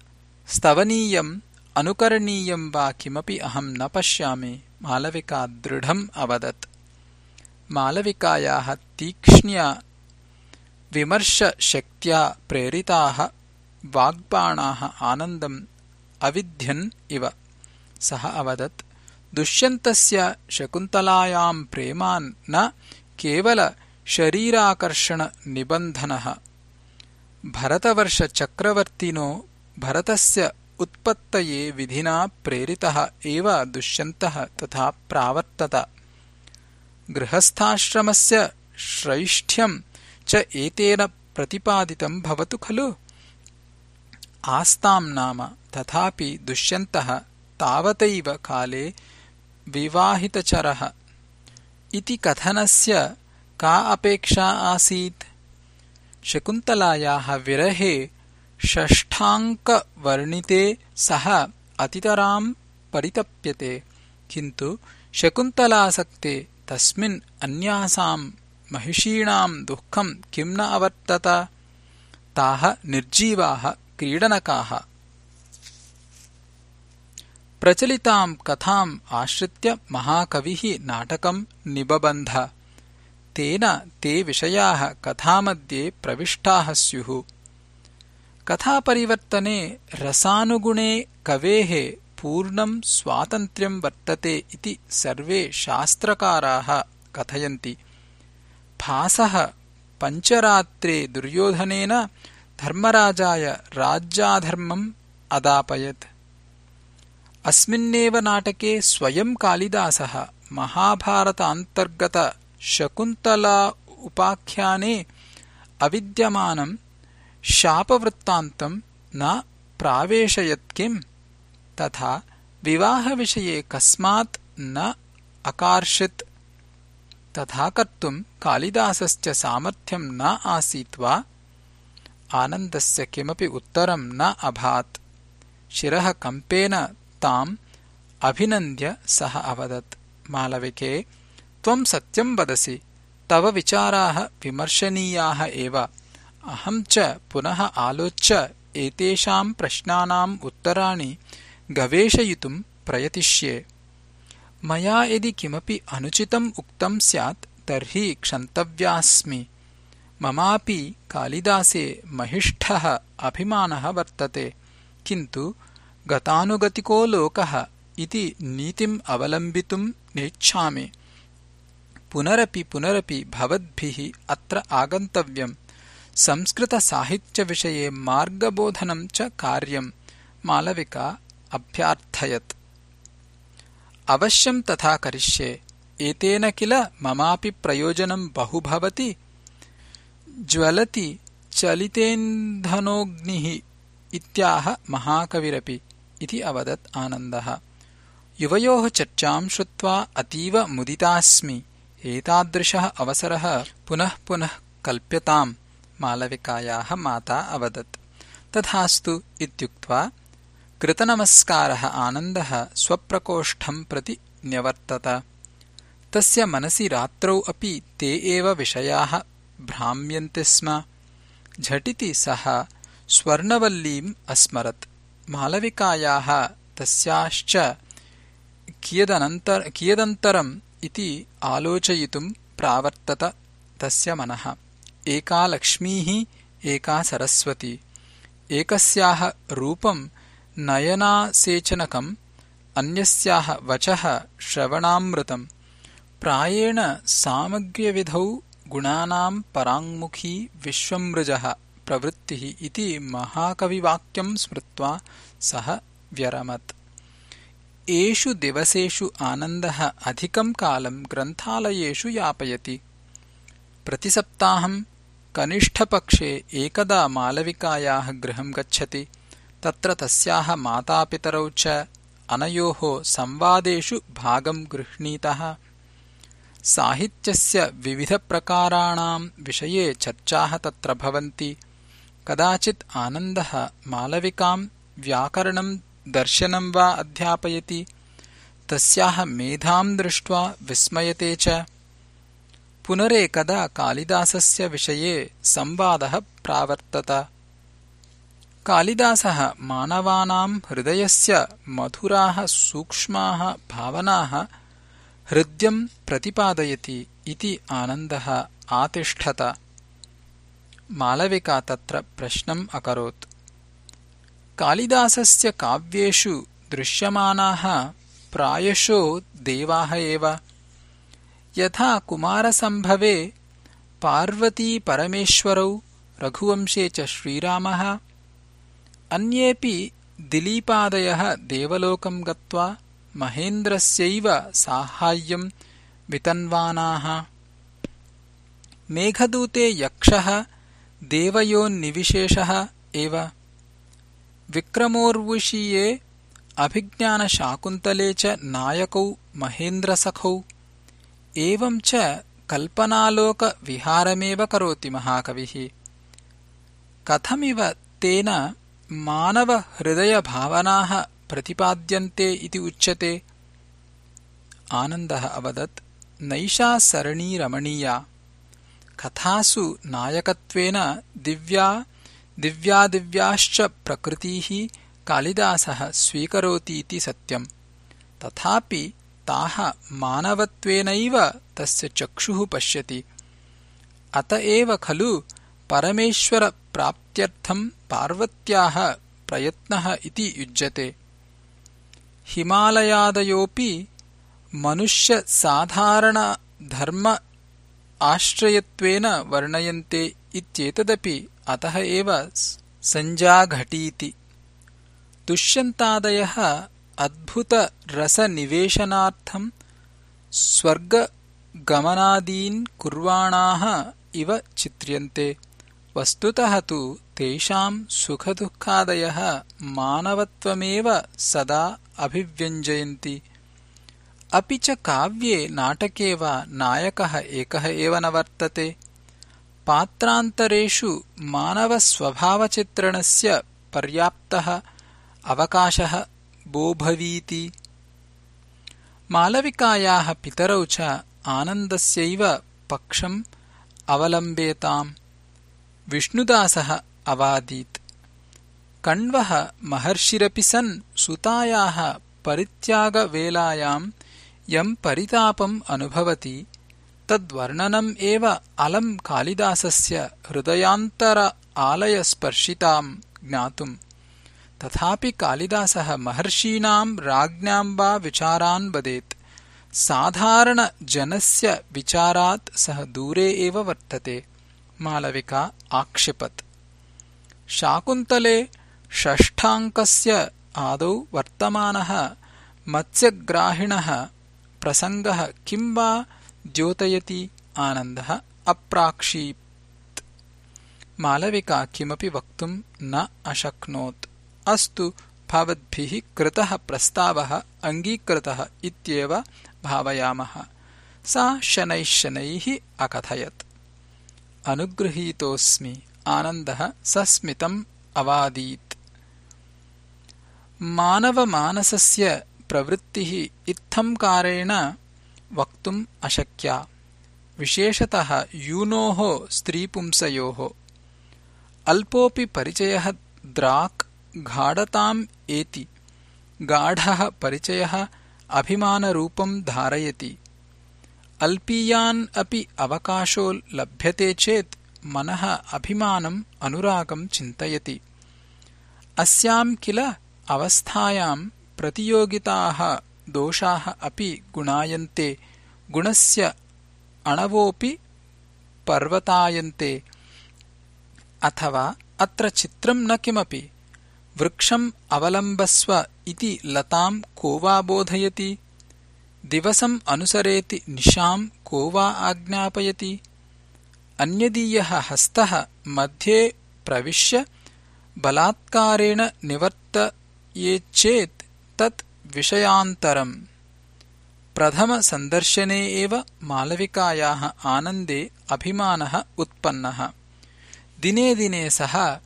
स्तवनीयम् अनुकरणीयम् वा किमपि अहम् न पश्यामि। मालविका दृढम् अवदत्। मालविकायाः तीक्ष्ण्या विमर्शशक्त्या प्रेरिताः वाग्बाणाः आनन्दम् अविध्यन् इव। सः अवदत् दुष्यन्तस्य शकुन्तलायाम् प्रेमान् न केवल शरीराकर्षणनिबन्धनः भरतवर्षचक्रवर्तिनो भरतस्य उत्पत्तये विधिना प्रेरितः एव दुष्यन्तः तथा प्रावर्तत। गृहस्थाश्रमस्य श्रैष्ठ्यम् च एतेन प्रतिपादितम् भवतु खलु। आस्ताम् नाम तथापि दुष्यन्तः तावतैव काले विवाहितचरः। इति कथनस्य का अपेक्षा आसीत् शकुन्तलायाः विरहे षष्ठाङ्कवर्णिते सः अतितराम् परितप्यते। किन्तु शकुन्तलासक्ते तस्मिन् अन्यासाम् महिषीणाम् दुःखम् किम् न अवर्तत? ताः निर्जीवाः क्रीडनकाः। प्रचलिताम् कथाम् आश्रित्य महाकविः नाटकम् निबबन्ध तेन ते विषयाः कथामध्ये प्रविष्टाः स्युः। कथापरिवर्तने रसानुगुणे कवेः पूर्णम् स्वातन्त्र्यम् वर्तते इति सर्वे शास्त्रकाराः कथयन्ति। भासः पञ्चरात्रे दुर्योधनेन धर्मराजाय राज्याधर्मम् अदापयत्। अस्मिन्नेव नाटके स्वयम् कालिदासः महाभारतान्तर्गतशकुन्तला उपाख्याने अविद्यमानम् शापवृत्तान्तम् न प्रावेशयत् किम् तथा विवाहविषये कस्मात् न अकार्षित्। तथा कर्तुम् कालिदासस्य सामर्थ्यम् न आसीत् वा? आनन्दस्य किमपि उत्तरम् न अभात्। शिरः कम्पेन ताम् अभिनन्द्य सः अवदत्। मालविके त्वम् सत्यम् वदसि। तव विचाराः विमर्शनीयाः एव। अहम् च पुनः आलोच्य एतेषाम् प्रश्नानाम् उत्तराणि गवेषयितुम् प्रयतिष्ये। मया यदि किमपि अनुचितम् उक्तम् स्यात् तर्हि क्षन्तव्यास्मि। ममापि कालिदासे महिष्ठः अभिमानः वर्तते। किन्तु गतानुगतिको लोकः इति नीतिम् अवलम्बितुम् नेच्छामि पुनरपि पुनरपि भवद्भिः अत्र आगन्तव्यम् संस्कृतसाहित्यविषये मार्गबोधनम् च कार्यम् मालविका अभ्यार्थयत्। अवश्यम् तथा करिष्ये। एतेन किल ममापि प्रयोजनम् बहु भवति ज्वलति चलितेन्धनोऽग्निः इत्याह महाकविरपि इति अवदत् आनन्दः। युवयोः चर्चाम् श्रुत्वा अतीव मुदितास्मि एतादृशः अवसरः पुनः पुनः कल्प्यताम् मालविकायाः माता अवदत्। तथास्तु इत्युक्त्वा कृतनमस्कारः आनन्दः स्वप्रकोष्ठम् प्रति न्यवर्तत। तस्य मनसि रात्रौ अपि ते एव विषयाः भ्राम्यन्ते स्म। झटिति सः स्वर्णवल्लीम् अस्मरत्। मालविकायाः तस्याश्च कियदन्तरम् इति आलोचयितुम् प्रावर्तत तस्य मनः। एका लक्ष्मीः एका सरस्वती। एकस्याः रूपम् नयनासेचनकम् अन्यस्याः वचः श्रवणामृतम्। प्रायेण सामग्र्यविधौ गुणानाम् पराङ्मुखी विश्वमृजः प्रवृत्तिः इति महाकविवाक्यम् स्मृत्वा सः व्यरमत् एषु दिवसेषु आनन्दः अधिकम् कालम् ग्रन्थालयेषु यापयति। प्रतिसप्ताहम् कनिष्ठपक्षे एकदा मालविकायाः गृहम् गच्छति तत्र तस्याः मातापितरौ च अनयोः संवादेषु भागम् गृह्णीतः। साहित्यस्य विविधप्रकाराणाम् विषये चर्चाः तत्र भवन्ति। कदाचित् आनन्दः मालविकाम् व्याकरणम् दर्शनम् वा अध्यापयति तस्याः मेधाम् दृष्ट्वा विस्मयते च। पुनरेकदा कालिदासस्य विषये संवादः प्रावर्तत। कालिदासः मानवानाम् हृदयस्य मधुराः सूक्ष्माः भावनाः हृद्यम् प्रतिपादयति इति आनन्दः आतिष्ठत। मालविका तत्र प्रश्नम् अकरोत् कालिदासस्य काव्येषु दृश्यमानाः प्रायशो देवाः एव। यथा कुमारसम्भवे पार्वतीपरमेश्वरौ रघुवंशे च श्रीरामः। अन्येऽपि दिलीपादयः देवलोकम् गत्वा महेन्द्रस्यैव साहाय्यम् वितन्वानाः। मेघदूते यक्षः देवयोन्निविशेषः एव विक्रमोर्वशीये अभिज्ञानशाकुन्तले च नायकौ महेन्द्रसखौ। एवम् च कल्पनालोकविहारमेव करोति महाकविः। कथमिव तेन मानवहृदयभावनाः प्रतिपाद्यन्ते इति उच्यते? आनन्दः अवदत् नैषा सरणीरमणीया। कथासु नायकत्वेन दिव्या दिव्यादिव्याश्च प्रकृतीः कालिदासः स्वीकरोतीति सत्यम्। तथापि ताः मानवत्वेनैव तस्य चक्षुः पश्यति। अत एव खलु परमेश्वरप्राप्त्यर्थम् पार्वत्याः प्रयत्नः इति युज्यते। हिमालयादयोऽपि मनुष्यसाधारणधर्म आश्रयत्वेन वर्णयन्ते इत्येतदपि अतः एव सञ्जाघटीति दुष्यन्तादयः अद्भुतरसनिवेशनार्थम् स्वर्गगमनादीन् कुर्वाणाः इव चित्र्यन्ते। वस्तुतः तु तेषाम् सुखदुःखादयः मानवत्वमेव सदा अभिव्यञ्जयन्ति। अपि च काव्ये नाटके वा नायकः एकः एव न वर्तते पात्रान्तरेषु मानवस्वभावचित्रणस्य पर्याप्तः अवकाशः बोभवीति। मालविकायाः पितरौ च आनन्दस्यैव पक्षम् अवलम्बेताम्। विष्णुदासः अवादीत्। कण्वः महर्षिरपि सन् सुतायाः परित्यागवेलायाम् यम् परितापम् अनुभवति तद्वर्णनम् एव अलम् कालिदासस्य हृदयान्तर आलयस्पर्शिताम् ज्ञातुम्। तथापि कालिदासः महर्षीणाम् राज्ञाम् वा विचारान् वदेत्। साधारणजनस्य विचारात् सः दूरे एव वर्तते। मालविका आक्षिपत्। शाकुन्तले षष्ठाङ्कस्य आदौ वर्तमानः मत्स्यग्राहिणः प्रसङ्गः किम् वा द्योतयति आनन्दः अप्राक्षीत्। मालविका किमपि वक्तुम् न अशक्नोत्। अस्तु भवद्भिः कृतः प्रस्तावः अङ्गीकृतः इत्येव भावयामः। सा शनैः शनैः अकथयत्। अनुगृहीतोऽस्मि आनन्दः सस्मितम् अवादीत्। मानवमानसस्य प्रवृत्तिः इत्थंकारेण वक्तुम् अशक्या। विशेषतः यूनोः स्त्रीपुंसयोः। अल्पोऽपि परिचयः द्राक् घाढताम् एति। गाढः परिचयः अभिमानरूपम् धारयति। अल्पीयान् अपि अवकाशो लभ्यते चेत् मनः अभिमानम् अनुरागम् चिन्तयति। अस्याम् किल अवस्थायाम् प्रतियोगिताः दोषाः अपि गुणायन्ते गुणस्य अणवोऽपि पर्वतायन्ते। अथवा अत्र चित्रम् न किमपि। वृक्षम् अवलम्बस्व इति लताम् को वा बोधयति? दिवसम् अनुसरेति निशाम् को वा आज्ञापयति? अन्यदीयः हस्तः मध्ये प्रविश्य बलात्कारेण निवर्तयेच्चेत् तत् विषयान्तरम्। प्रथमसन्दर्शने एव मालविकायाः आनन्दे अभिमानः उत्पन्नः। दिने दिने सः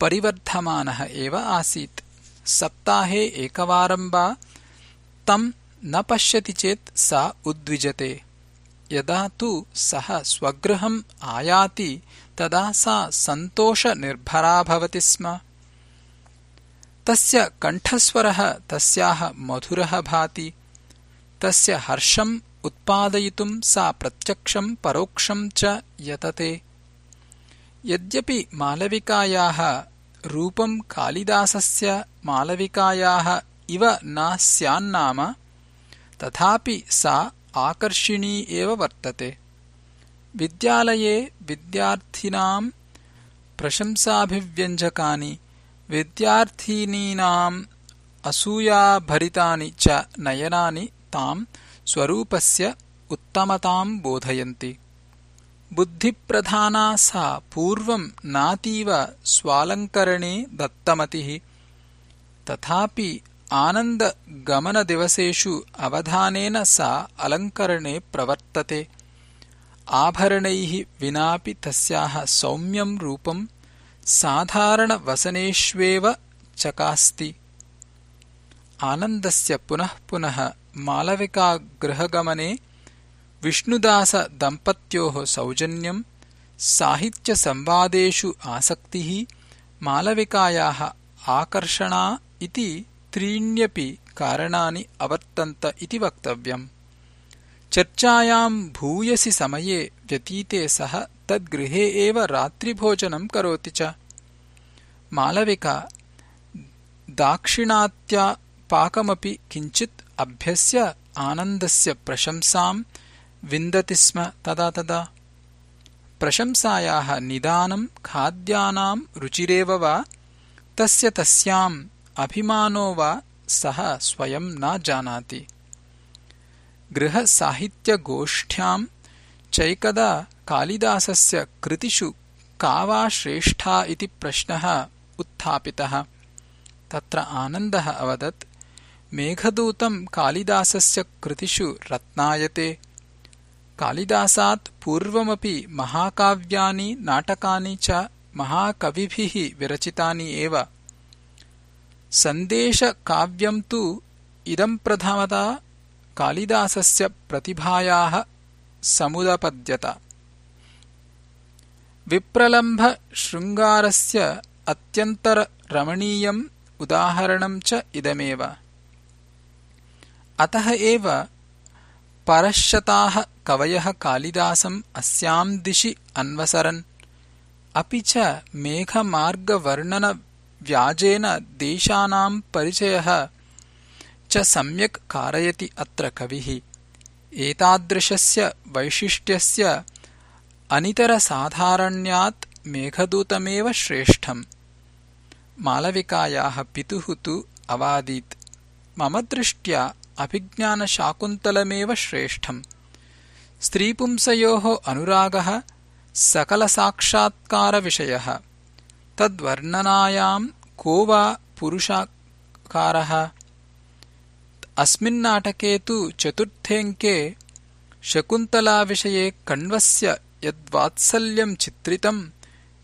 परिवर्धमानः एव आसीत्। सप्ताहे एकवारं वा तम् न पश्यति चेत् सा उद्विजते। यदा तु सः स्वगृहम् आयाति तदा सा सन्तोषनिर्भरा भवति स्म तस्य कण्ठस्वरः तस्याः मधुरः भाति तस्य हर्षम् उत्पादयितुम् सा प्रत्यक्षम् परोक्षम् च यतते। यद्यपि मालविकायाः रूपम् कालिदासस्य मालविकायाः इव न स्यान्नाम तथापि सा आकर्षिणी एव वर्तते। विद्यालये विद्यार्थिनाम् प्रशंसाभिव्यञ्जकानि विद्यार्थिनीनाम् असूयाभरितानि च नयनानि ताम् स्वरूपस्य उत्तमताम् बोधयन्ति। बुद्धिप्रधाना सा पूर्वम् नातीव स्वालङ्करणे दत्तमतिः। तथापि आनन्दगमनदिवसेषु अवधानेन सा अलङ्करणे प्रवर्तते। आभरणैः विनापि तस्याः सौम्यम् रूपम् साधारणवसनेष्वेव चकास्ति। आनन्दस्य पुनः पुनः मालविकागृहगमने विष्णुदासदम्पत्योः सौजन्यम् साहित्यसंवादेषु आसक्तिः मालविकायाः आकर्षणा इति त्रीण्यपि कारणानि अवर्तन्त इति वक्तव्यम्। चर्चायाम् भूयसि समये व्यतीते सः तद्गृहे एव रात्रिभोजनम् करोति च मालविका। दाक्षिणात्या पाकमपि किञ्चित् अभ्यस्य आनन्दस्य प्रशंसाम् विन्दति स्म तदा तदा। प्रशंसायाः निदानम् खाद्यानाम् रुचिरेव वा तस्य तस्याम् अभिमानो वा सः स्वयम् न जानाति। गृहसाहित्यगोष्ठ्याम् चैकदा कालिदासस्य कृतिषु का वा श्रेष्ठा इति प्रश्नः उत्थापितः। तत्र आनन्दः अवदत् मेघदूतम् कालिदासस्य कृतिषु रत्नायते। कालिदासात् पूर्वमपि महाकाव्यानि नाटकानि च महाकविभिः विरचितानि एव। सन्देशकाव्यम् तु इदम् प्रथमता कालिदासस्य प्रतिभायाः समुदपद्यत। विप्रलम्भशृङ्गारस्य अत्यन्तररमणीयम् उदाहरणम् च इदमेव। अतः एव परश्शताः कवयः कालिदासम् अस्याम् दिशि अन्वसरन्। अपि च मेघमार्गवर्णनव्याजेन देशानाम् परिचयः च सम्यक् कारयति अत्र कविः। एतादृशस्य वैशिष्ट्यस्य अनितरसाधारण्यात् मेघदूतमेव श्रेष्ठम् मालविकायाः पितुः तु अवादीत्। मम दृष्ट्या अभिज्ञानशाकुन्तलमेव श्रेष्ठम्। स्त्रीपुंसयोः अनुरागः सकलसाक्षात्कारविषयः। तद्वर्णनायाम् को वा पुरुषाकारः? अस्मिन्नाटके तु चतुर्थेऽङ्के शकुन्तलाविषये कण्वस्य यद्वात्सल्यम् चित्रितम्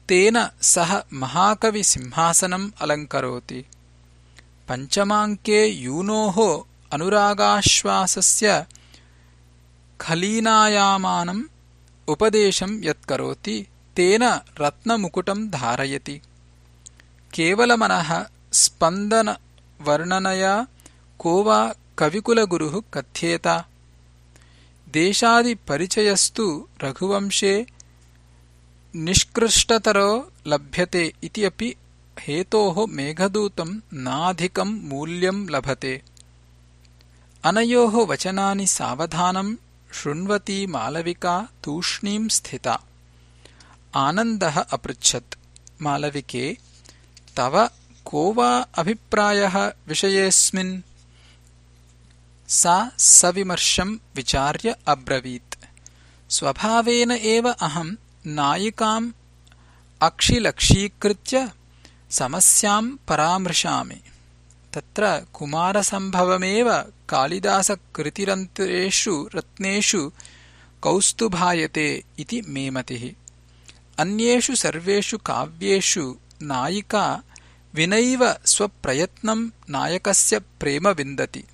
तेन सः महाकविसिंहासनम् अलङ्करोति। पञ्चमाङ्के यूनोः अनुरागाश्वासस्य खलीनायामानम् उपदेशम् यत्करोति तेन रत्नमुकुटम् धारयति। केवलमनः स्पन्दनवर्णनया को वा कविकुलगुरुः कथ्येत। देशादिपरिचयस्तु रघुवंशे निष्कृष्टतरो लभ्यते इति अपि हेतोः मेघदूतम् नाधिकम् मूल्यम् लभते। अनयोः वचनानि सावधानम् शृण्वती मालविका तूष्णीम् स्थिता। आनन्दः अपृच्छत्। मालविके तव को वा अभिप्रायः विषयेऽस्मिन्? सा सविमर्शम् विचार्य अब्रवीत्। स्वभावेन एव अहम् नायिकाम् अक्षिलक्षीकृत्य समस्याम् परामृशामि। तत्र कुमारसम्भवमेव कालिदासकृतिरन्तेषु रत्नेषु कौस्तुभायते इति मे मतिः। अन्येषु सर्वेषु काव्येषु नायिका विनैव स्वप्रयत्नम् नायकस्य प्रेम विन्दति।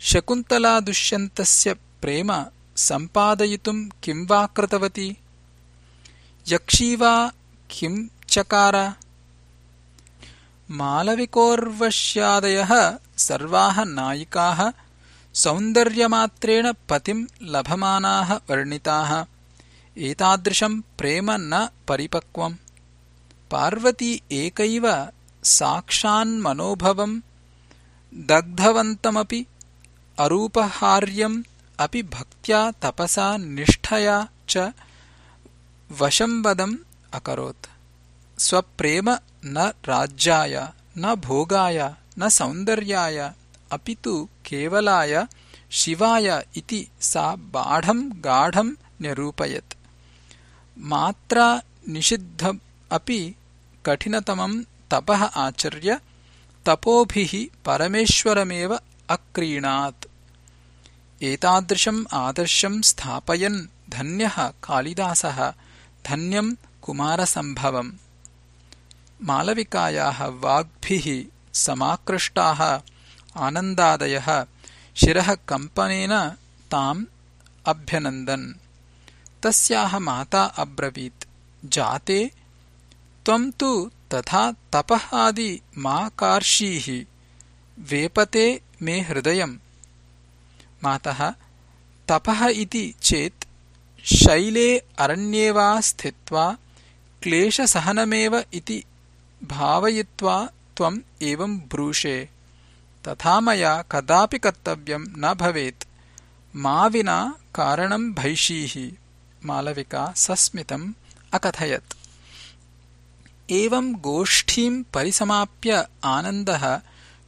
शकुन्तलादुष्यन्तस्य प्रेम सम्पादयितुम् किम् वा कृतवती यक्षी वा किम् चकार? मालविकोर्वश्यादयः सर्वाः नायिकाः सौन्दर्यमात्रेण पतिम् लभमानाः वर्णिताः। एतादृशम् प्रेम न परिपक्वम्। पार्वती एकैव साक्षान्मनोभवम् दग्धवन्तमपि अरूपहार्यम्। अपि भक्त्या तपसा निष्ठया च वशम्वदम् अकरोत्। स्वप्रेम न राज्याय न भोगाय न सौन्दर्याय अपि तु केवलाय शिवाय इति सा बाढम् गाढम् मात्रा निषिद्धम् अपि कठिनतमम् तपः आचर्य तपोभिः परमेश्वरमेव अक्रीणात्। एतादृशम् आदर्शम् स्थापयन् धन्यः कालिदासः धन्यम् कुमारसम्भवम्। मालविकायाः वाग्भिः समाकृष्टाः आनन्दादयः शिरः कम्पनेन ताम् अभ्यनन्दन्। तस्याः माता अब्रवीत्। जाते? त्वम् तु तथा तपः आदि मा कार्षीः। वेपते मे हृदयम्। मातः तपः इति चेत् शैले अरण्ये वा स्थित्वा क्लेशसहनमेव इति भावयित्वा त्वम् एवम् ब्रूषे। तथा मया कदापि कर्तव्यम् न भवेत्। मा विना कारणम् भैषीः। मालविका सस्मितम् अकथयत्। एवम् गोष्ठीम् परिसमाप्य आनन्दः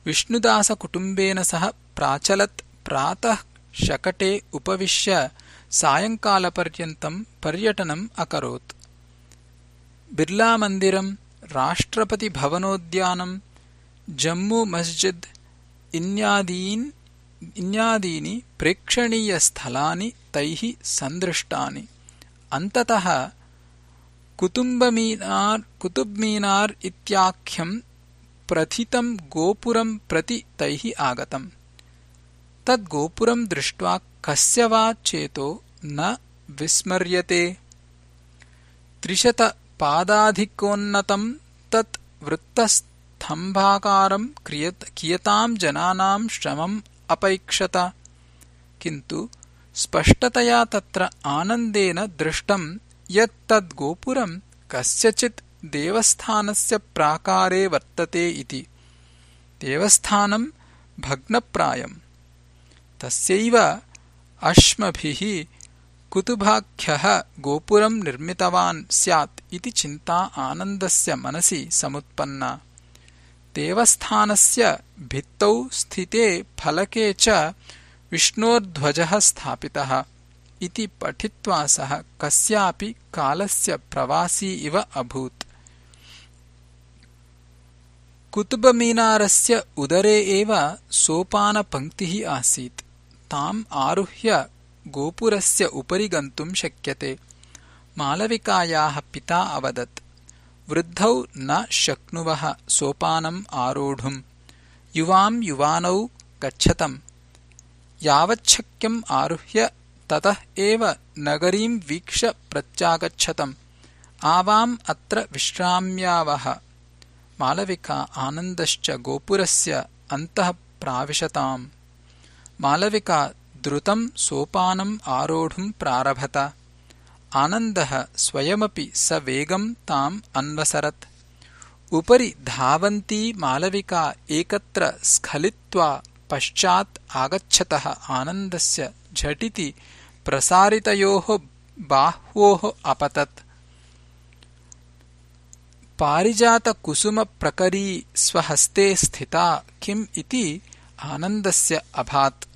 विष्णुदासकुटुम्बेन सह प्राचलत् प्रातः शकटे उपविश्य सायङ्कालपर्यन्तम् पर्यटनम् अकरोत्। बिर्लामन्दिरम् राष्ट्रपतिभवनोद्यानम् जम्मूमस्जिद् इन्यादीनि प्रेक्षणीयस्थलानि तैः सन्दृष्टानि। अन्ततः कुतुब्मीनार् इत्याख्यम् प्रथितम् गोपुरम् प्रति तैः आगतम् तद्गोपुरम् दृष्ट्वा कस्य वा चेतो न विस्मर्यते। त्रिशत पादाधिकोन्नतम् तत् वृत्तस्तम्भाकारम् कियताम् जनानाम् श्रमम् अपैक्षत। किन्तु स्पष्टतया तत्र आनन्देन दृष्टम् यत् तद्गोपुरम् कस्यचित् देवस्थानस्य प्राकारे वर्तते इति। देवस्थानम् भग्नप्रायम् तस्यैव अश्मभिः कुतुभाख्यः गोपुरम् निर्मितवान् स्यात् इति चिन्ता आनन्दस्य मनसि समुत्पन्ना। देवस्थानस्य भित्तौ स्थिते फलके च विष्णोर्ध्वजः स्थापितः इति पठित्वा सः कस्यापि कालस्य प्रवासी इव अभूत्। कुतुबमीनारस्य उदरे एव सोपानपङ्क्तिः आसीत् ताम् आरुह्य गोपुरस्य उपरि गन्तुम् शक्यते। मालविकायाः पिता अवदत् वृद्धौ न शक्नुवः सोपानम् आरोढुम्। युवाम् युवानौ गच्छतम्। यावच्छक्यम् आरुह्य ततः एव नगरीम् वीक्ष प्रत्यागच्छतम्। आवाम् अत्र विश्राम्यावः। मालविका आनन्दश्च गोपुरस्य अन्तः प्राविशताम् मालविका द्रुतम् सोपानम् आरोढुम् प्रारभत। आनन्दः स्वयमपि सवेगम् ताम् अन्वसरत्। उपरि धावन्ती मालविका एकत्र स्खलित्वा पश्चात् आगच्छतः आनन्दस्य झटिति प्रसारितयोः बाह्वोः अपतत्। पारिजातकुसुमप्रकरी स्वहस्ते स्थिता किम् इति आनन्दस्य अभात्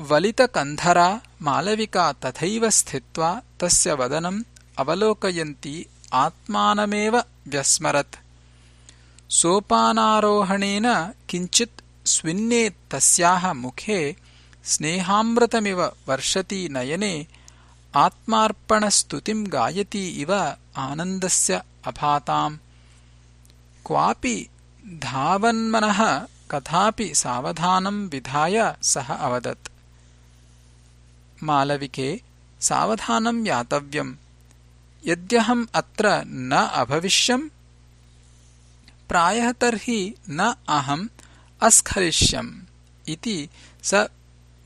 वलितकन्धरा मालविका तथैव स्थित्वा तस्य वदनम् अवलोकयन्ती आत्मानमेव व्यस्मरत्। सोपानारोहणेन किञ्चित् स्विन्ने तस्याः मुखे स्नेहामृतमिव वर्षति नयने आत्मार्पणस्तुतिम् गायति इव आनन्दस्य अभाताम्। क्वापि धावन्मनः कथापि सावधानम् विधाय सः अवदत् मालविके सावधानम् यातव्यम्। यद्यहम् अत्र न अभविष्यम् प्रायः तर्हि न अहम् अस्खलिष्यम् इति स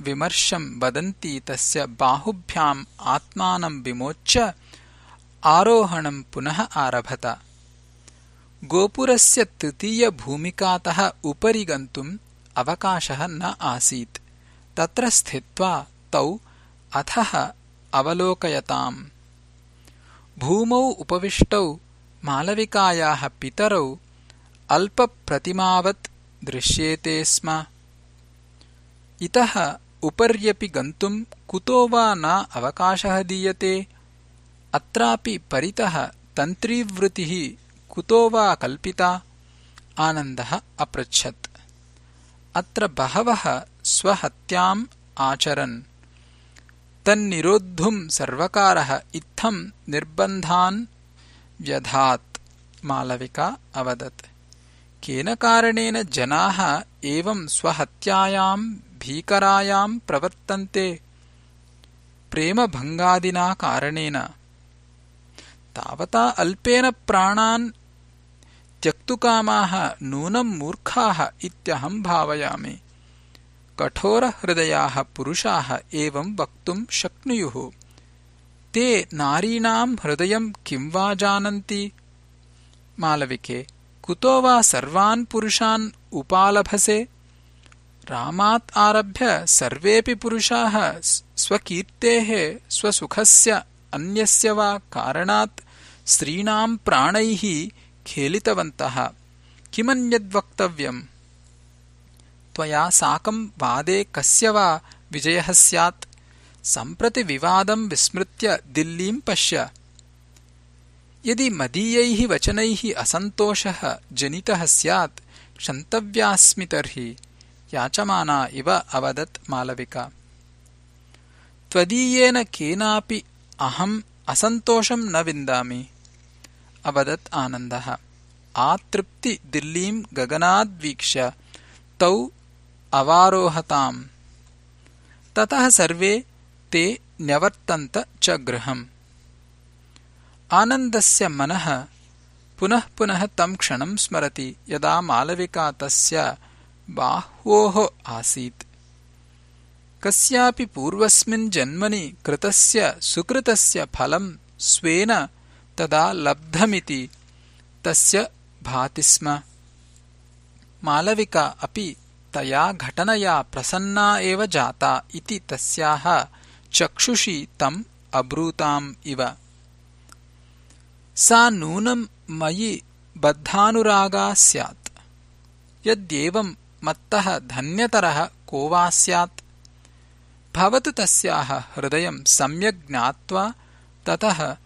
विमर्शम् वदन्ती तस्य बाहुभ्याम् आत्मानम् विमोच्य आरोहणम् पुनः आरभत। गोपुरस्य तृतीयभूमिकातः उपरि गन्तुम् अवकाशः न आसीत्। तत्र स्थित्वा तौ अथः अवलोकयताम्। भूमौ उपविष्टौ मालविकायाः पितरौ अल्पप्रतिमावत् दृश्येते स्म। इतः उपर्यपि गन्तुम् कुतो वा न अवकाशः दीयते। अत्रापि परितः तन्त्रीवृतिः कुतो वा कल्पिता। आनन्दः अपृच्छत्। अत्र बहवः स्वहत्याम् आचरन् तन्निरोद्धुम् सर्वकारः इत्थम् निर्बन्धान् व्यधात् मालविका अवदत्। केन कारणेन जनाः एवम् प्रवर्तन्ते? प्रेमभङ्गादिना कारणेन। तावता अल्पेन प्राणान् त्यक्तुकामाः नूनम् मूर्खाः इत्यहम् भावयामि कठोरहृदयाः पुरुषाः एवम् वक्तुम् शक्नुयुः। ते नारीणाम् हृदयम् किम् वा जानन्ति? मालविके कुतो वा सर्वान् पुरुषान् उपालभसे? रामात् आरभ्य सर्वेऽपि पुरुषाः स्वकीर्तेः स्वसुखस्य अन्यस्य वा कारणात् स्त्रीणाम् प्राणैः खेलितवन्तः। किमन्यद्वक्तव्यम् त्वया साकम् वादे कस्य वा विजयः स्यात्? सम्प्रति विवादम् विस्मृत्य दिल्लीम् पश्य। यदि मदीयैः वचनैः असन्तोषः जनितः स्यात् क्षन्तव्यास्मि तर्हि। याचमाना इव अवदत् मालविका। त्वदीयेन केनापि अहम् असन्तोषम् न विन्दामि। अवदत् आनन्दः। आतृप्ति दिल्लीम् गगनाद्वीक्ष्य। तौ अवारोहताम्। ततः सर्वे ते न्यवर्तन्त च गृहम्। आनन्दस्य मनः पुनः पुनः तम् क्षणम् स्मरति यदा मालविका तस्य बाह्वोः आसीत्। कस्यापि पूर्वस्मिन् जन्मनि कृतस्य सुकृतस्य फलम् स्वेन तदा लब्धमिति तस्य भाति स्म। मालविका अपि तया घटनया प्रसन्ना एव जाता इति तस्याः चक्षुषि तम् अब्रूताम् इव। सा नूनम् मयि बद्धानुरागा स्यात्। यद्येवम् मत्तः धन्यतरः को वा स्यात्? भवतु तस्याः हृदयम् सम्यग् ज्ञात्वा ततः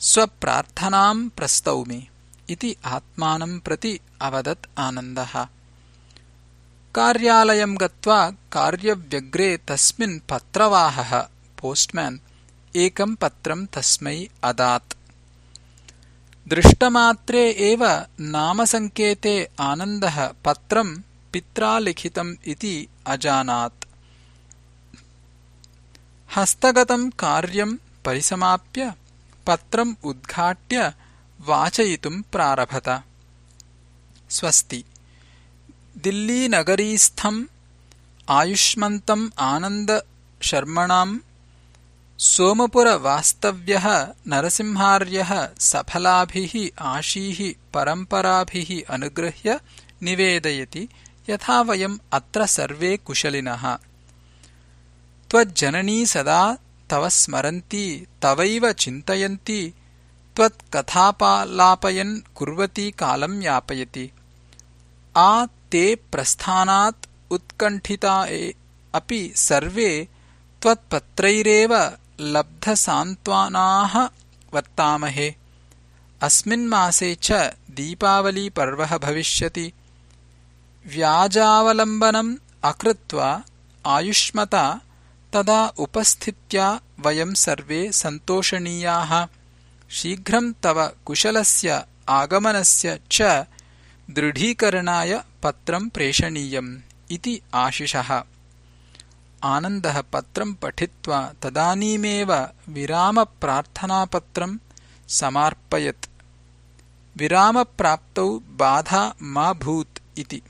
स्वप्रार्थनाम् प्रस्तौमि इति आत्मानम् प्रति अवदत् आनन्दः कार्यालयम् गत्वा कार्यव्यग्रे तस्मिन् पत्रवाहः। पोस्ट्मेन्। एकम् पत्रम् तस्मै अदात्। दृष्टमात्रे एव नामसङ्केते आनन्दः पत्रम् पित्रा लिखितम् इति अजानात्। हस्तगतम् कार्यम् परिसमाप्य पत्रम् उद्घाट्य वाचयितुम् प्रारभत। स्वस्ति दिल्लीनगरीस्थम् आयुष्मन्तम् आनन्दशर्मणाम् सोमपुरवास्तव्यः नरसिंहार्यः सफलाभिः आशीः परम्पराभिः अनुगृह्य निवेदयति यथा वयम् अत्र सर्वे कुशलिनः। त्वज्जननी सदा तव स्मरन्ती तवैव चिन्तयन्ती त्वत्कथापालापयन् कुर्वती कालम् यापयति। आ ते प्रस्थानात् उत्कण्ठिता अपि सर्वे त्वत्पत्रैरेव लब्धसान्त्वनाः वर्तामहे। अस्मिन्मासे च दीपावलीपर्वः भविष्यति। व्याजावलम्बनम् अकृत्वा आयुष्मता तदा उपस्थित्या वयम् सर्वे सन्तोषणीयाः। शीघ्रम् तव कुशलस्य आगमनस्य च दृढीकरणाय पत्रम् प्रेषणीयम् इति आशिषः। आनन्दः पत्रम् पठित्वा तदानीमेव विरामप्रार्थनापत्रम् समार्पयत्। विरामप्राप्तौ बाधा मा भूत् इति